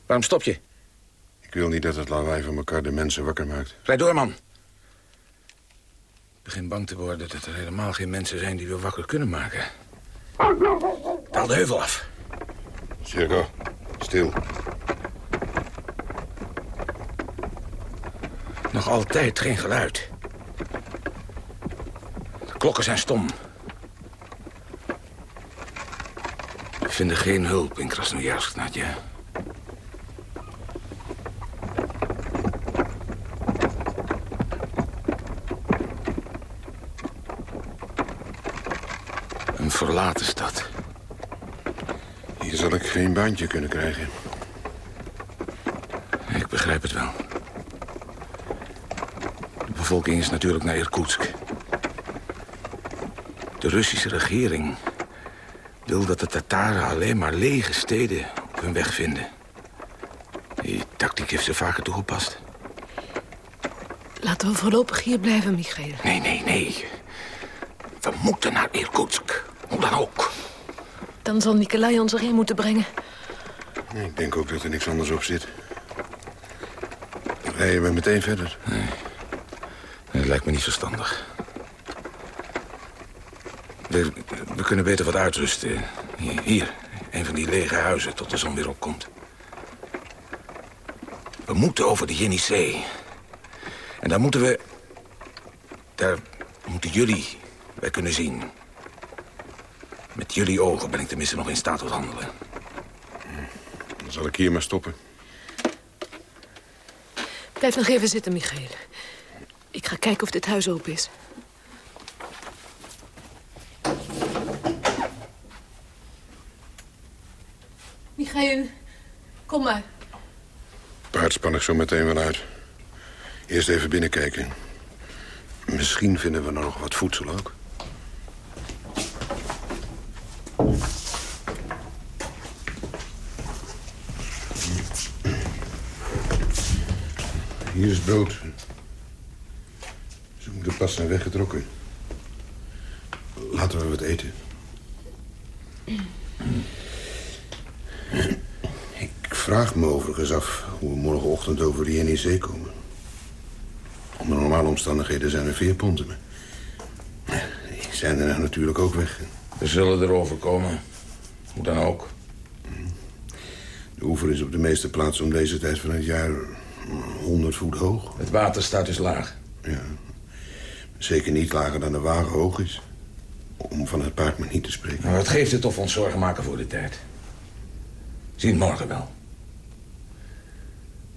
Speaker 8: Waarom stop je?
Speaker 12: Ik wil niet dat het lawaai van elkaar de mensen wakker maakt.
Speaker 8: Rijd door, man. Ik begin bang te worden dat er helemaal geen mensen zijn die we wakker kunnen maken. Daal de heuvel af.
Speaker 12: Circo, stil.
Speaker 8: Nog altijd geen geluid. De klokken zijn stom. We vinden geen hulp in Krasnojarsk, Nadja. Een verlaten stad.
Speaker 12: Hier zal ik geen baantje kunnen krijgen.
Speaker 8: Ik begrijp het wel. De bevolking is natuurlijk naar Irkutsk. De Russische regering wil dat de Tataren alleen maar lege steden op hun weg vinden. Die tactiek heeft ze vaker toegepast.
Speaker 7: Laten we voorlopig hier blijven, Michael.
Speaker 8: Nee, nee, nee. We moeten naar Irkutsk. Dan.
Speaker 7: Dan zal Nikolai ons erheen moeten brengen.
Speaker 12: Ik denk ook dat er niks anders op zit. Rijden we meteen verder?
Speaker 8: Nee. Dat lijkt me niet verstandig. We, we kunnen beter wat uitrusten. Hier, hier, een van die lege huizen tot de zon weer opkomt. We moeten over de Jenissee. En daar moeten we... Daar moeten jullie bij kunnen zien. Met jullie ogen ben ik tenminste nog in staat tot handelen.
Speaker 12: Dan zal ik hier maar stoppen.
Speaker 7: Blijf nog even zitten, Michael. Ik ga kijken of dit huis open is. Michael, kom maar.
Speaker 12: Paard span ik zo meteen wel uit. Eerst even binnenkijken. Misschien vinden we nog wat voedsel ook. Hier is brood. Ze moeten pas zijn weggetrokken. Laten we wat eten. vraag me overigens af hoe we morgenochtend over de Jenisee komen. Onder normale omstandigheden zijn er veerponten. Die zijn er natuurlijk ook weg.
Speaker 8: We zullen erover komen. Hoe dan ook.
Speaker 12: De oever is op de meeste plaatsen om deze tijd van het jaar 100 voet hoog.
Speaker 8: Het water staat dus laag.
Speaker 12: Ja. Zeker niet lager dan de wagen hoog is. Om van het paard maar niet te spreken.
Speaker 8: Maar wat geeft het of we ons zorgen maken voor de tijd? Zien het morgen wel.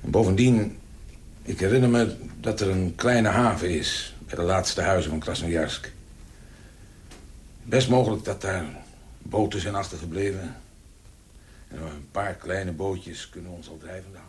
Speaker 8: En bovendien, ik herinner me dat er een kleine haven is... bij de laatste huizen van Krasnojarsk. Best mogelijk dat daar boten zijn achtergebleven. En een paar kleine bootjes kunnen ons al houden.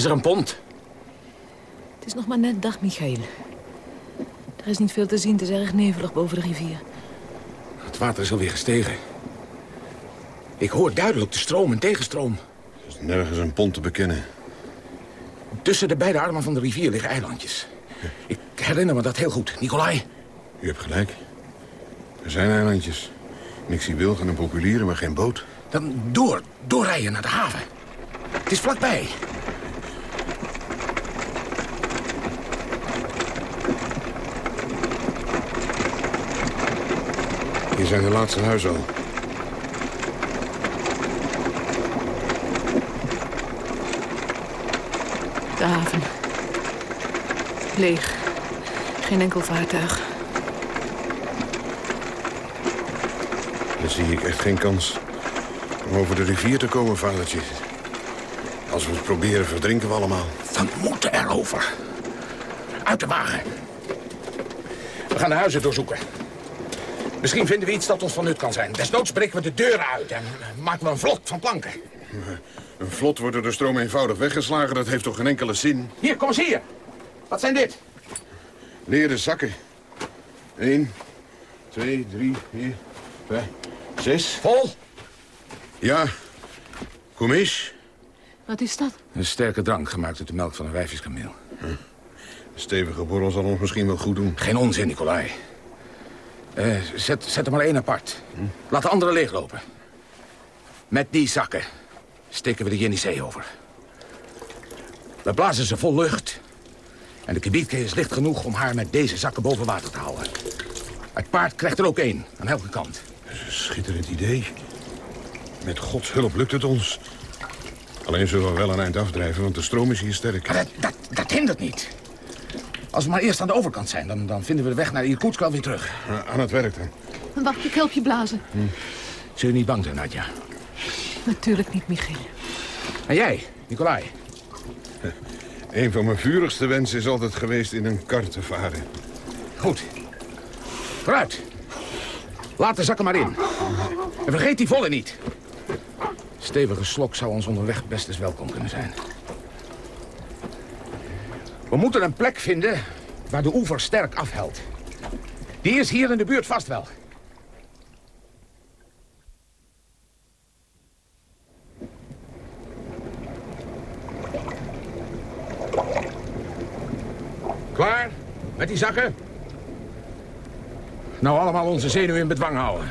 Speaker 8: Is er een pont?
Speaker 7: Het is nog maar net dag, Michael. Er is niet veel te zien, het is erg nevelig boven de rivier.
Speaker 8: Het water is alweer gestegen. Ik hoor duidelijk de stroom en tegenstroom.
Speaker 12: Er is nergens een pont te bekennen.
Speaker 8: Tussen de beide armen van de rivier liggen eilandjes. Ik herinner me dat heel goed. Nicolai?
Speaker 12: U hebt gelijk. Er zijn eilandjes. En ik zie wilgen en populieren, maar geen boot.
Speaker 8: Dan door, doorrijden naar de haven. Het is vlakbij.
Speaker 12: Hier zijn de laatste huizen al.
Speaker 7: De haven. Leeg. Geen enkel vaartuig.
Speaker 12: Dan zie ik echt geen kans om over de rivier te komen, vadertje. Als we het proberen, verdrinken we allemaal.
Speaker 8: We moeten erover. Uit de wagen. We gaan de huizen doorzoeken. Misschien vinden we iets dat ons van nut kan zijn. Desnoods breken we de deuren uit en maken we een vlot van planken.
Speaker 12: Een vlot wordt door de stroom eenvoudig weggeslagen. Dat heeft toch geen enkele zin?
Speaker 8: Hier, kom eens hier. Wat zijn dit?
Speaker 12: Leren zakken. Eén, twee, drie, vier, vijf, zes.
Speaker 8: Vol?
Speaker 12: Ja. Kom eens.
Speaker 7: Wat is dat?
Speaker 8: Een sterke drank gemaakt uit de melk van een wijfjeskameel.
Speaker 12: Een stevige borrel zal ons misschien wel goed doen.
Speaker 8: Geen onzin, Nicolai. Eh, zet, zet er maar één apart. Laat de andere leeglopen. Met die zakken steken we de Jenisee over. We blazen ze vol lucht. En de kibietke is licht genoeg om haar met deze zakken boven water te houden. Het paard krijgt er ook één, aan elke kant.
Speaker 12: Dat is een schitterend idee. Met Gods hulp lukt het ons. Alleen zullen we wel een eind afdrijven, want de stroom is hier sterk.
Speaker 8: Dat, dat hindert niet. Als we maar eerst aan de overkant zijn, dan, dan vinden we de weg naar Irkutsk wel weer terug.
Speaker 12: aan het werk dan.
Speaker 7: Wacht, ik help je blazen.
Speaker 8: Hm. Zul je niet bang zijn, Nadja?
Speaker 7: Natuurlijk niet, Michiel.
Speaker 8: En jij, Nicolai?
Speaker 12: Een van mijn vurigste wensen is altijd geweest in een kar te varen.
Speaker 8: Goed. Vooruit. Laat de zakken maar in. En vergeet die volle niet. Stevige slok zou ons onderweg best eens welkom kunnen zijn. We moeten een plek vinden waar de oever sterk afhelt. Die is hier in de buurt vast wel. Klaar? Met die zakken? Nou, allemaal onze zenuwen in bedwang houden.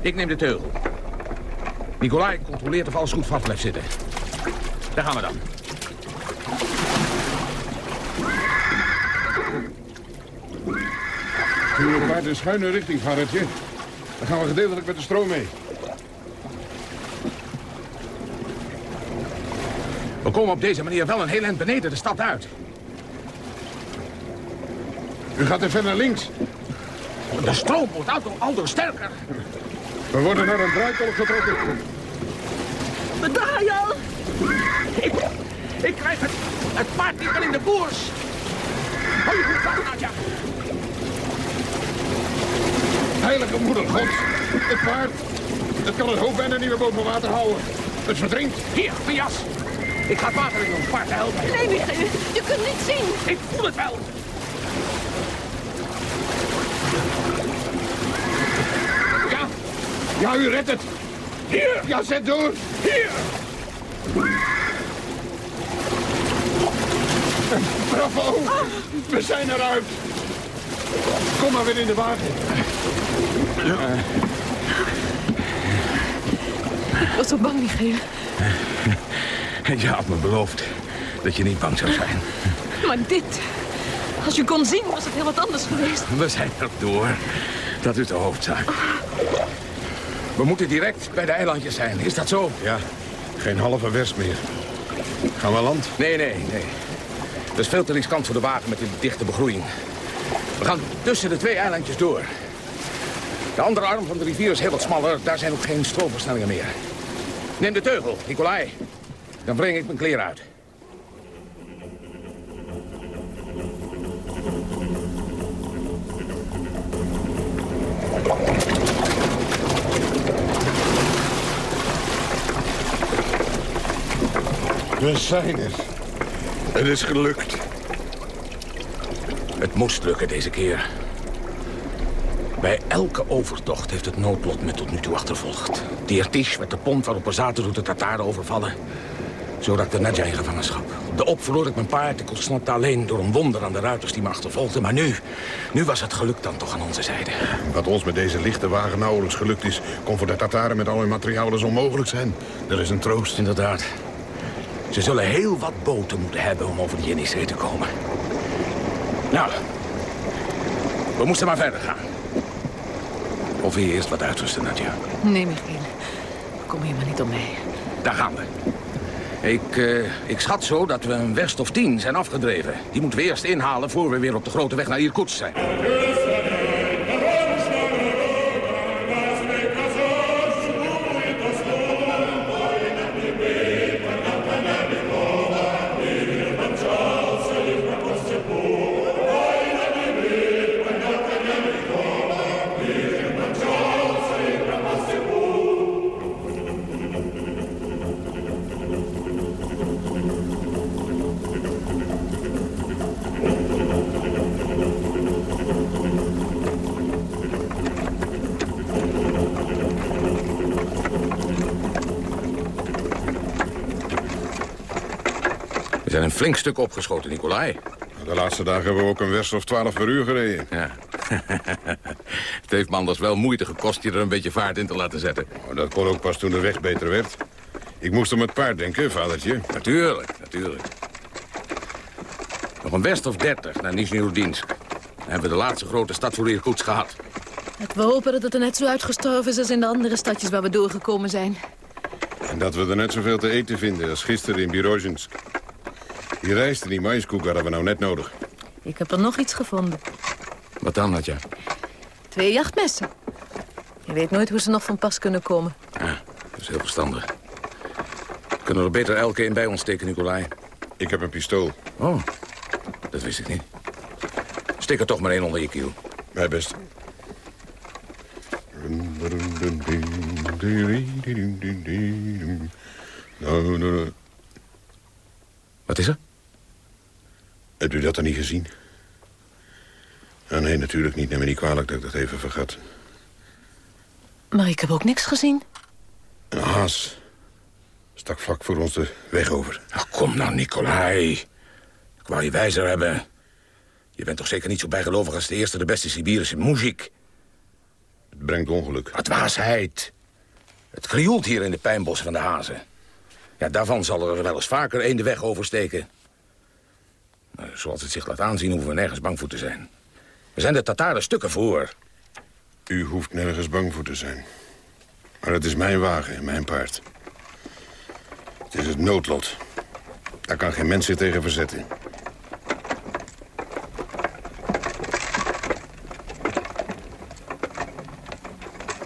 Speaker 8: Ik neem de teugel. Nicolai controleert of alles goed vast blijft zitten. Daar gaan we dan.
Speaker 12: Stuur het paard in schuine richting, vadertje. Dan gaan we gedeeltelijk met de stroom mee.
Speaker 8: We komen op deze manier wel een heel eind beneden de stad uit.
Speaker 12: U gaat even naar links.
Speaker 8: De stroom wordt aldoor, aldoor sterker.
Speaker 12: We worden naar een draaikolk getrokken.
Speaker 8: Draaien al. Ik, ik krijg het, het paard niet meer in de koers. Hou je goed vast, Nadja
Speaker 12: heilige moeder God. Het paard. Het kan het hoofd bijna niet meer boven water houden. Het verdrinkt.
Speaker 8: Hier, mijn jas. Ik ga het water in om paard te helpen.
Speaker 7: Nee, Michiel, je kunt niet zien.
Speaker 8: Ik voel het wel.
Speaker 12: Ja, ja, u redt het. Hier. Ja, zet door. Hier. Bravo, ah. we zijn eruit. Kom maar weer in de wagen.
Speaker 7: Ik was zo bang, Michael.
Speaker 8: Je had me beloofd dat je niet bang zou zijn.
Speaker 7: Maar dit... Als je kon zien, was het heel wat anders geweest.
Speaker 8: We zijn er door. Dat is de hoofdzaak. We moeten direct bij de eilandjes zijn. Is dat zo?
Speaker 12: Ja, geen halve west meer. Gaan we aan land?
Speaker 8: Nee, nee, nee. Dat is veel te riskant voor de wagen met die dichte begroeiing. We gaan tussen de twee eilandjes door. De andere arm van de rivier is heel wat smaller. Daar zijn ook geen stroomversnellingen meer. Neem de teugel, Nicolai. Dan breng ik mijn kleren uit.
Speaker 12: We zijn er. Het is gelukt.
Speaker 8: Het moest lukken deze keer. Bij elke overtocht heeft het noodlot me tot nu toe achtervolgd. Die Ertish werd de pont waarop we zaten door de Tataren overvallen. Zo raakte Nadja in gevangenschap. Op de op verloor ik mijn paard. Ik ontsnapte alleen door een wonder aan de ruiters die me achtervolgden. Maar nu, nu was het geluk dan toch aan onze zijde.
Speaker 12: Wat ons met deze lichte wagen nauwelijks gelukt is... kon voor de Tataren met al hun materiaal dus onmogelijk zijn. Er is een troost.
Speaker 8: Inderdaad. Ze zullen heel wat boten moeten hebben om over de Jenisee te komen. Nou, we moesten maar verder gaan. Of wil je eerst wat uitrusten, Nadja?
Speaker 7: Nee, Michael. Kom hier maar niet om mij.
Speaker 8: Daar gaan we. Ik, eh, ik schat zo dat we een west of tien zijn afgedreven. Die moeten we eerst inhalen voor we weer op de grote weg naar Irkutsk zijn. Flink stuk opgeschoten, Nicolai.
Speaker 12: De laatste dagen hebben we ook een west of 12 per uur gereden.
Speaker 8: Ja. het heeft me anders wel moeite gekost je er een beetje vaart in te laten zetten.
Speaker 12: Oh, dat kon ook pas toen de weg beter werd. Ik moest om het paard denken, vadertje.
Speaker 8: Natuurlijk, natuurlijk. Nog een west of 30 naar Nizhny-Udinsk. Dan hebben we de laatste grote stad voor Irkutsk gehad.
Speaker 7: Laten we hopen dat het er net zo uitgestorven is als in de andere stadjes waar we doorgekomen zijn.
Speaker 12: En dat we er net zoveel te eten vinden als gisteren in Birozhinsk. Die rijst en die maïskoek hadden we nou net nodig.
Speaker 7: Ik heb er nog iets gevonden.
Speaker 8: Wat dan, Nadja?
Speaker 7: Twee jachtmessen. Je weet nooit hoe ze nog van pas kunnen komen.
Speaker 8: Ja, dat is heel verstandig. We kunnen er beter elke een bij ons steken, Nicolai.
Speaker 12: Ik heb een pistool.
Speaker 8: Oh, dat wist ik niet. Stik er toch maar één onder je kiel.
Speaker 12: Mij best. Nou, nou,
Speaker 8: Wat is er?
Speaker 12: Hebt u dat dan niet gezien? Ah, nee, natuurlijk niet. Neem me niet kwalijk dat ik dat even vergat.
Speaker 7: Maar ik heb ook niks gezien.
Speaker 12: Een haas stak vlak voor ons de weg over.
Speaker 8: Ach, kom nou, Nicolai. Ik wou je wijzer hebben. Je bent toch zeker niet zo bijgelovig als de eerste de beste Sibirische muziek?
Speaker 12: Het brengt ongeluk.
Speaker 8: Wat waasheid. Het krioelt hier in de pijnbossen van de hazen. Ja, daarvan zal er wel eens vaker één de weg oversteken. Nou, zoals het zich laat aanzien, hoeven we nergens bang voor te zijn. We zijn de Tataren stukken voor.
Speaker 12: U hoeft nergens bang voor te zijn. Maar het is mijn wagen en mijn paard. Het is het noodlot. Daar kan geen mens zich tegen verzetten.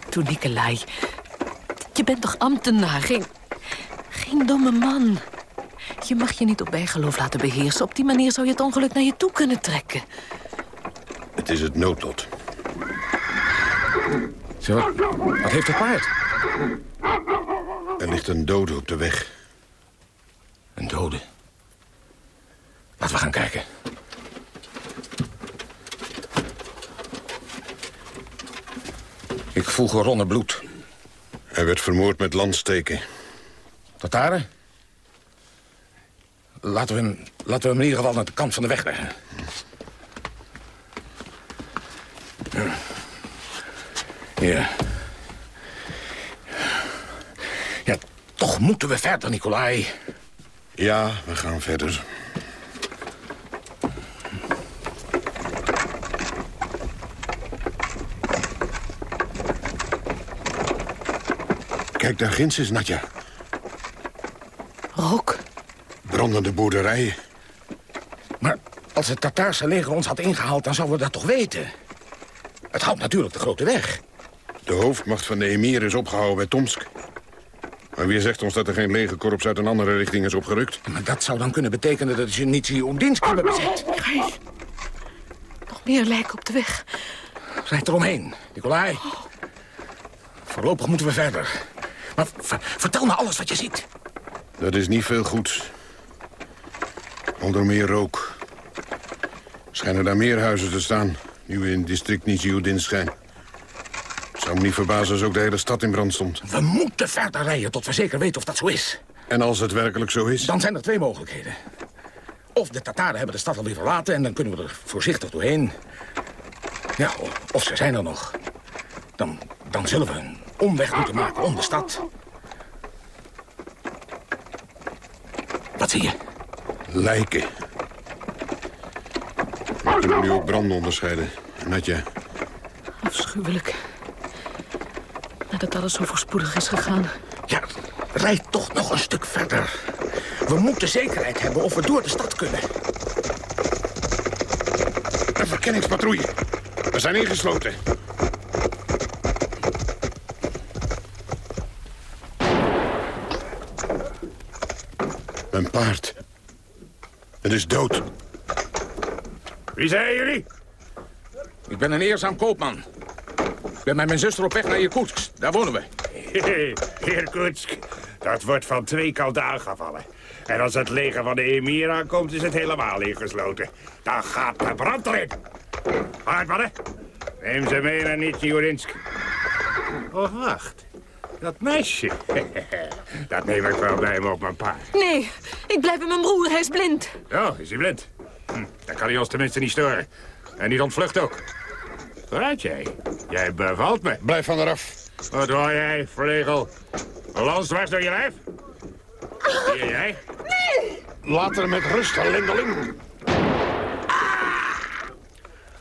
Speaker 7: Toen Nicolai. Je bent toch ambtenaar, geen, geen domme man. Je mag je niet op bijgeloof laten beheersen. Op die manier zou je het ongeluk naar je toe kunnen trekken.
Speaker 12: Het is het noodlot.
Speaker 8: Zo, wat heeft het paard?
Speaker 12: Er ligt een dode op de weg.
Speaker 8: Een dode? Laten we gaan kijken. Ik voel geronnen bloed.
Speaker 12: Hij werd vermoord met landsteken.
Speaker 8: Tataren? Laten we, hem, laten we hem in ieder geval naar de kant van de weg leggen. Ja. Ja. Toch moeten we verder, Nicolai.
Speaker 12: Ja, we gaan verder. Kijk, daar ginds is Natja.
Speaker 7: Rook.
Speaker 12: Brandende boerderijen.
Speaker 8: Maar als het Tataarse leger ons had ingehaald, dan zouden we dat toch weten. Het houdt natuurlijk de grote weg.
Speaker 12: De hoofdmacht van de emir is opgehouden bij Tomsk. Maar wie zegt ons dat er geen legerkorps uit een andere richting is opgerukt?
Speaker 8: Maar dat zou dan kunnen betekenen dat ze niet Oendinsk hebben bezet.
Speaker 7: Michael. Nog meer lijken op de weg.
Speaker 8: Rijd eromheen, Nicolai. Voorlopig moeten we verder. Maar ver- vertel me alles wat je ziet.
Speaker 12: Dat is niet veel goeds. Onder meer rook. Schijnen daar meer huizen te staan, nu we in het district Nizhudin zijn. Zou me niet verbazen als ook de hele stad in brand stond.
Speaker 8: We moeten verder rijden tot we zeker weten of dat zo is.
Speaker 12: En als het werkelijk zo is?
Speaker 8: Dan zijn er twee mogelijkheden. Of de Tataren hebben de stad alweer verlaten en dan kunnen we er voorzichtig doorheen. Ja, of ze zijn er nog. Dan, dan zullen we een omweg moeten maken om de stad. Wat zie je?
Speaker 12: Lijken. We kunnen nu ook branden onderscheiden. Natja,
Speaker 7: Afschuwelijk. Nadat alles zo voorspoedig is gegaan.
Speaker 8: Ja, rijd toch nog een stuk verder. We moeten zekerheid hebben of we door de stad kunnen.
Speaker 12: een verkenningspatrouille. We zijn ingesloten. Mijn paard. Het is dood.
Speaker 8: Wie zijn jullie? Ik ben een eerzaam koopman. Ik ben met mijn zuster op weg naar Irkutsk. Daar wonen we.
Speaker 3: Irkutsk, dat wordt van twee kanten aangevallen. En als het leger van de emir aankomt, is het helemaal ingesloten. Dan gaat de brand erin. Mannen. Neem ze mee naar Nitjurinsk. Oh, wacht. Dat meisje. dat neem ik wel bij me op mijn paard.
Speaker 7: Nee, ik blijf bij mijn broer. Hij is blind.
Speaker 3: Oh, is hij blind? Hm, dan kan hij ons tenminste niet storen. En niet ontvlucht ook. Vooruit jij. Jij bevalt me.
Speaker 12: Blijf van eraf.
Speaker 3: Wat hoor jij, vlegel? Lans dwars door je lijf? Hier jij?
Speaker 12: Laat er met rust, ellendeling.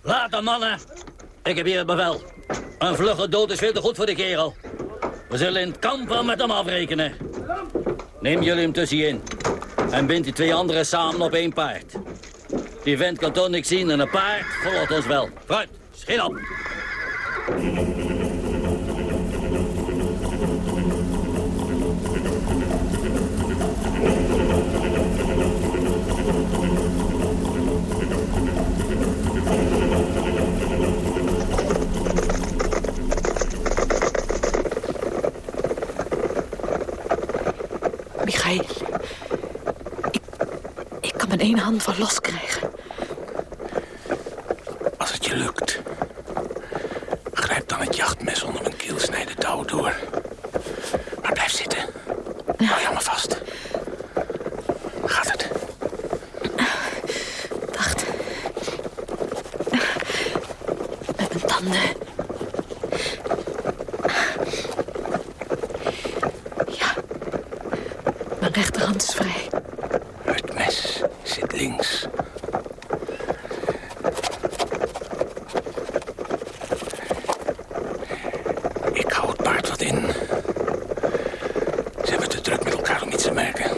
Speaker 14: Laat de mannen. Ik heb hier het bevel. Een vlugge dood is veel te goed voor de kerel. We zullen in het kamp met hem afrekenen. Neem jullie hem tussenin. En bind die twee anderen samen op één paard. Die vent kan toch niks zien en een paard volgt ons wel. Vooruit, schiet op.
Speaker 7: Michael. Ik, ene hand wel loskrijgen.
Speaker 8: Als het je lukt, grijp dan het jachtmes onder mijn keel, snijd de touw door. Maar blijf zitten. Hou je me vast. Gaat het?
Speaker 7: Wacht. Met mijn tanden. Ja. Mijn rechterhand is vrij.
Speaker 8: Het mes zit links. Ik hou het paard wat in. Ze hebben te druk met elkaar om iets te merken.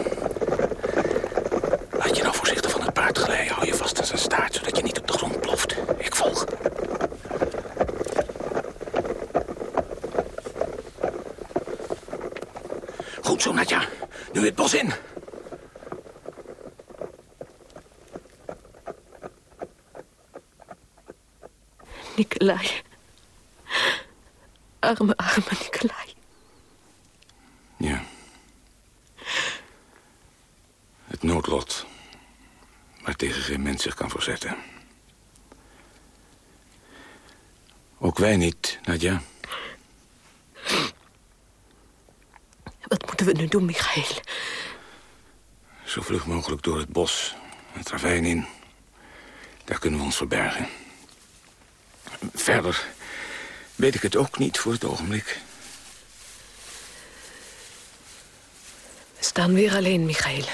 Speaker 8: Laat je nou voorzichtig van het paard glijden. Hou je vast aan zijn staart, zodat je niet op de grond ploft. Ik volg. Natja. Nu het bos in.
Speaker 7: Nikolai. Arme, arme Nikolai.
Speaker 8: Ja. Het noodlot. Waartegen geen mens zich kan verzetten. Ook wij niet, Nadja.
Speaker 7: moeten we nu doen, Michael?
Speaker 8: Zo vlug mogelijk door het bos. Het ravijn in. Daar kunnen we ons verbergen. Verder weet ik het ook niet voor het ogenblik.
Speaker 7: We staan weer alleen, Michael.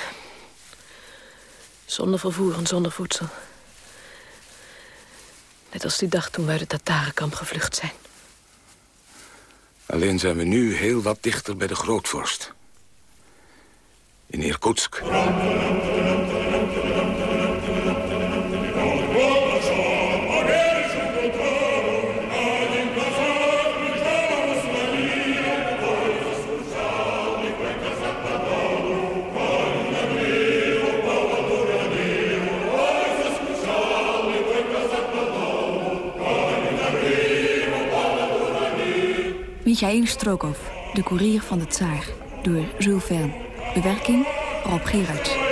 Speaker 7: Zonder vervoer en zonder voedsel. Net als die dag toen we uit het Tatarenkamp gevlucht zijn.
Speaker 8: Alleen zijn we nu heel wat dichter bij de grootvorst. In Irkutsk.
Speaker 15: Strokov, de koerier van de tsaar. Door Jules Verne. Bewerking Rob Gerards.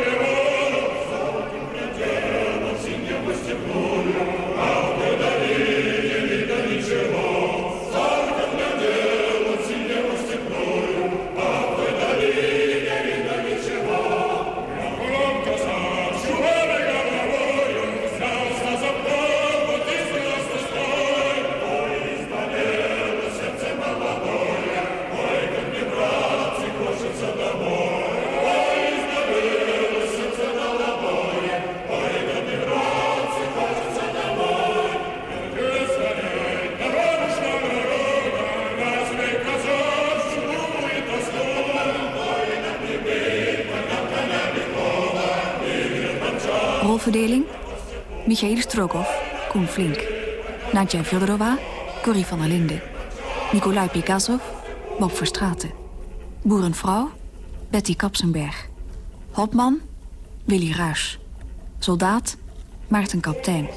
Speaker 15: Michael Strokov, Koen Flink. Nadja Fedorova, Corrie van der Linden. Nikolai Pikasov, Bob Verstraten. Boerenvrouw, Betty Kapsenberg. Hopman, Willy Ruys. Soldaat, Maarten Kaptein.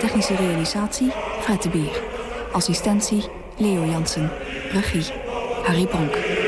Speaker 15: Technische realisatie, Fred. Assistentie, Leo Jansen. Regie, Harry Bronk.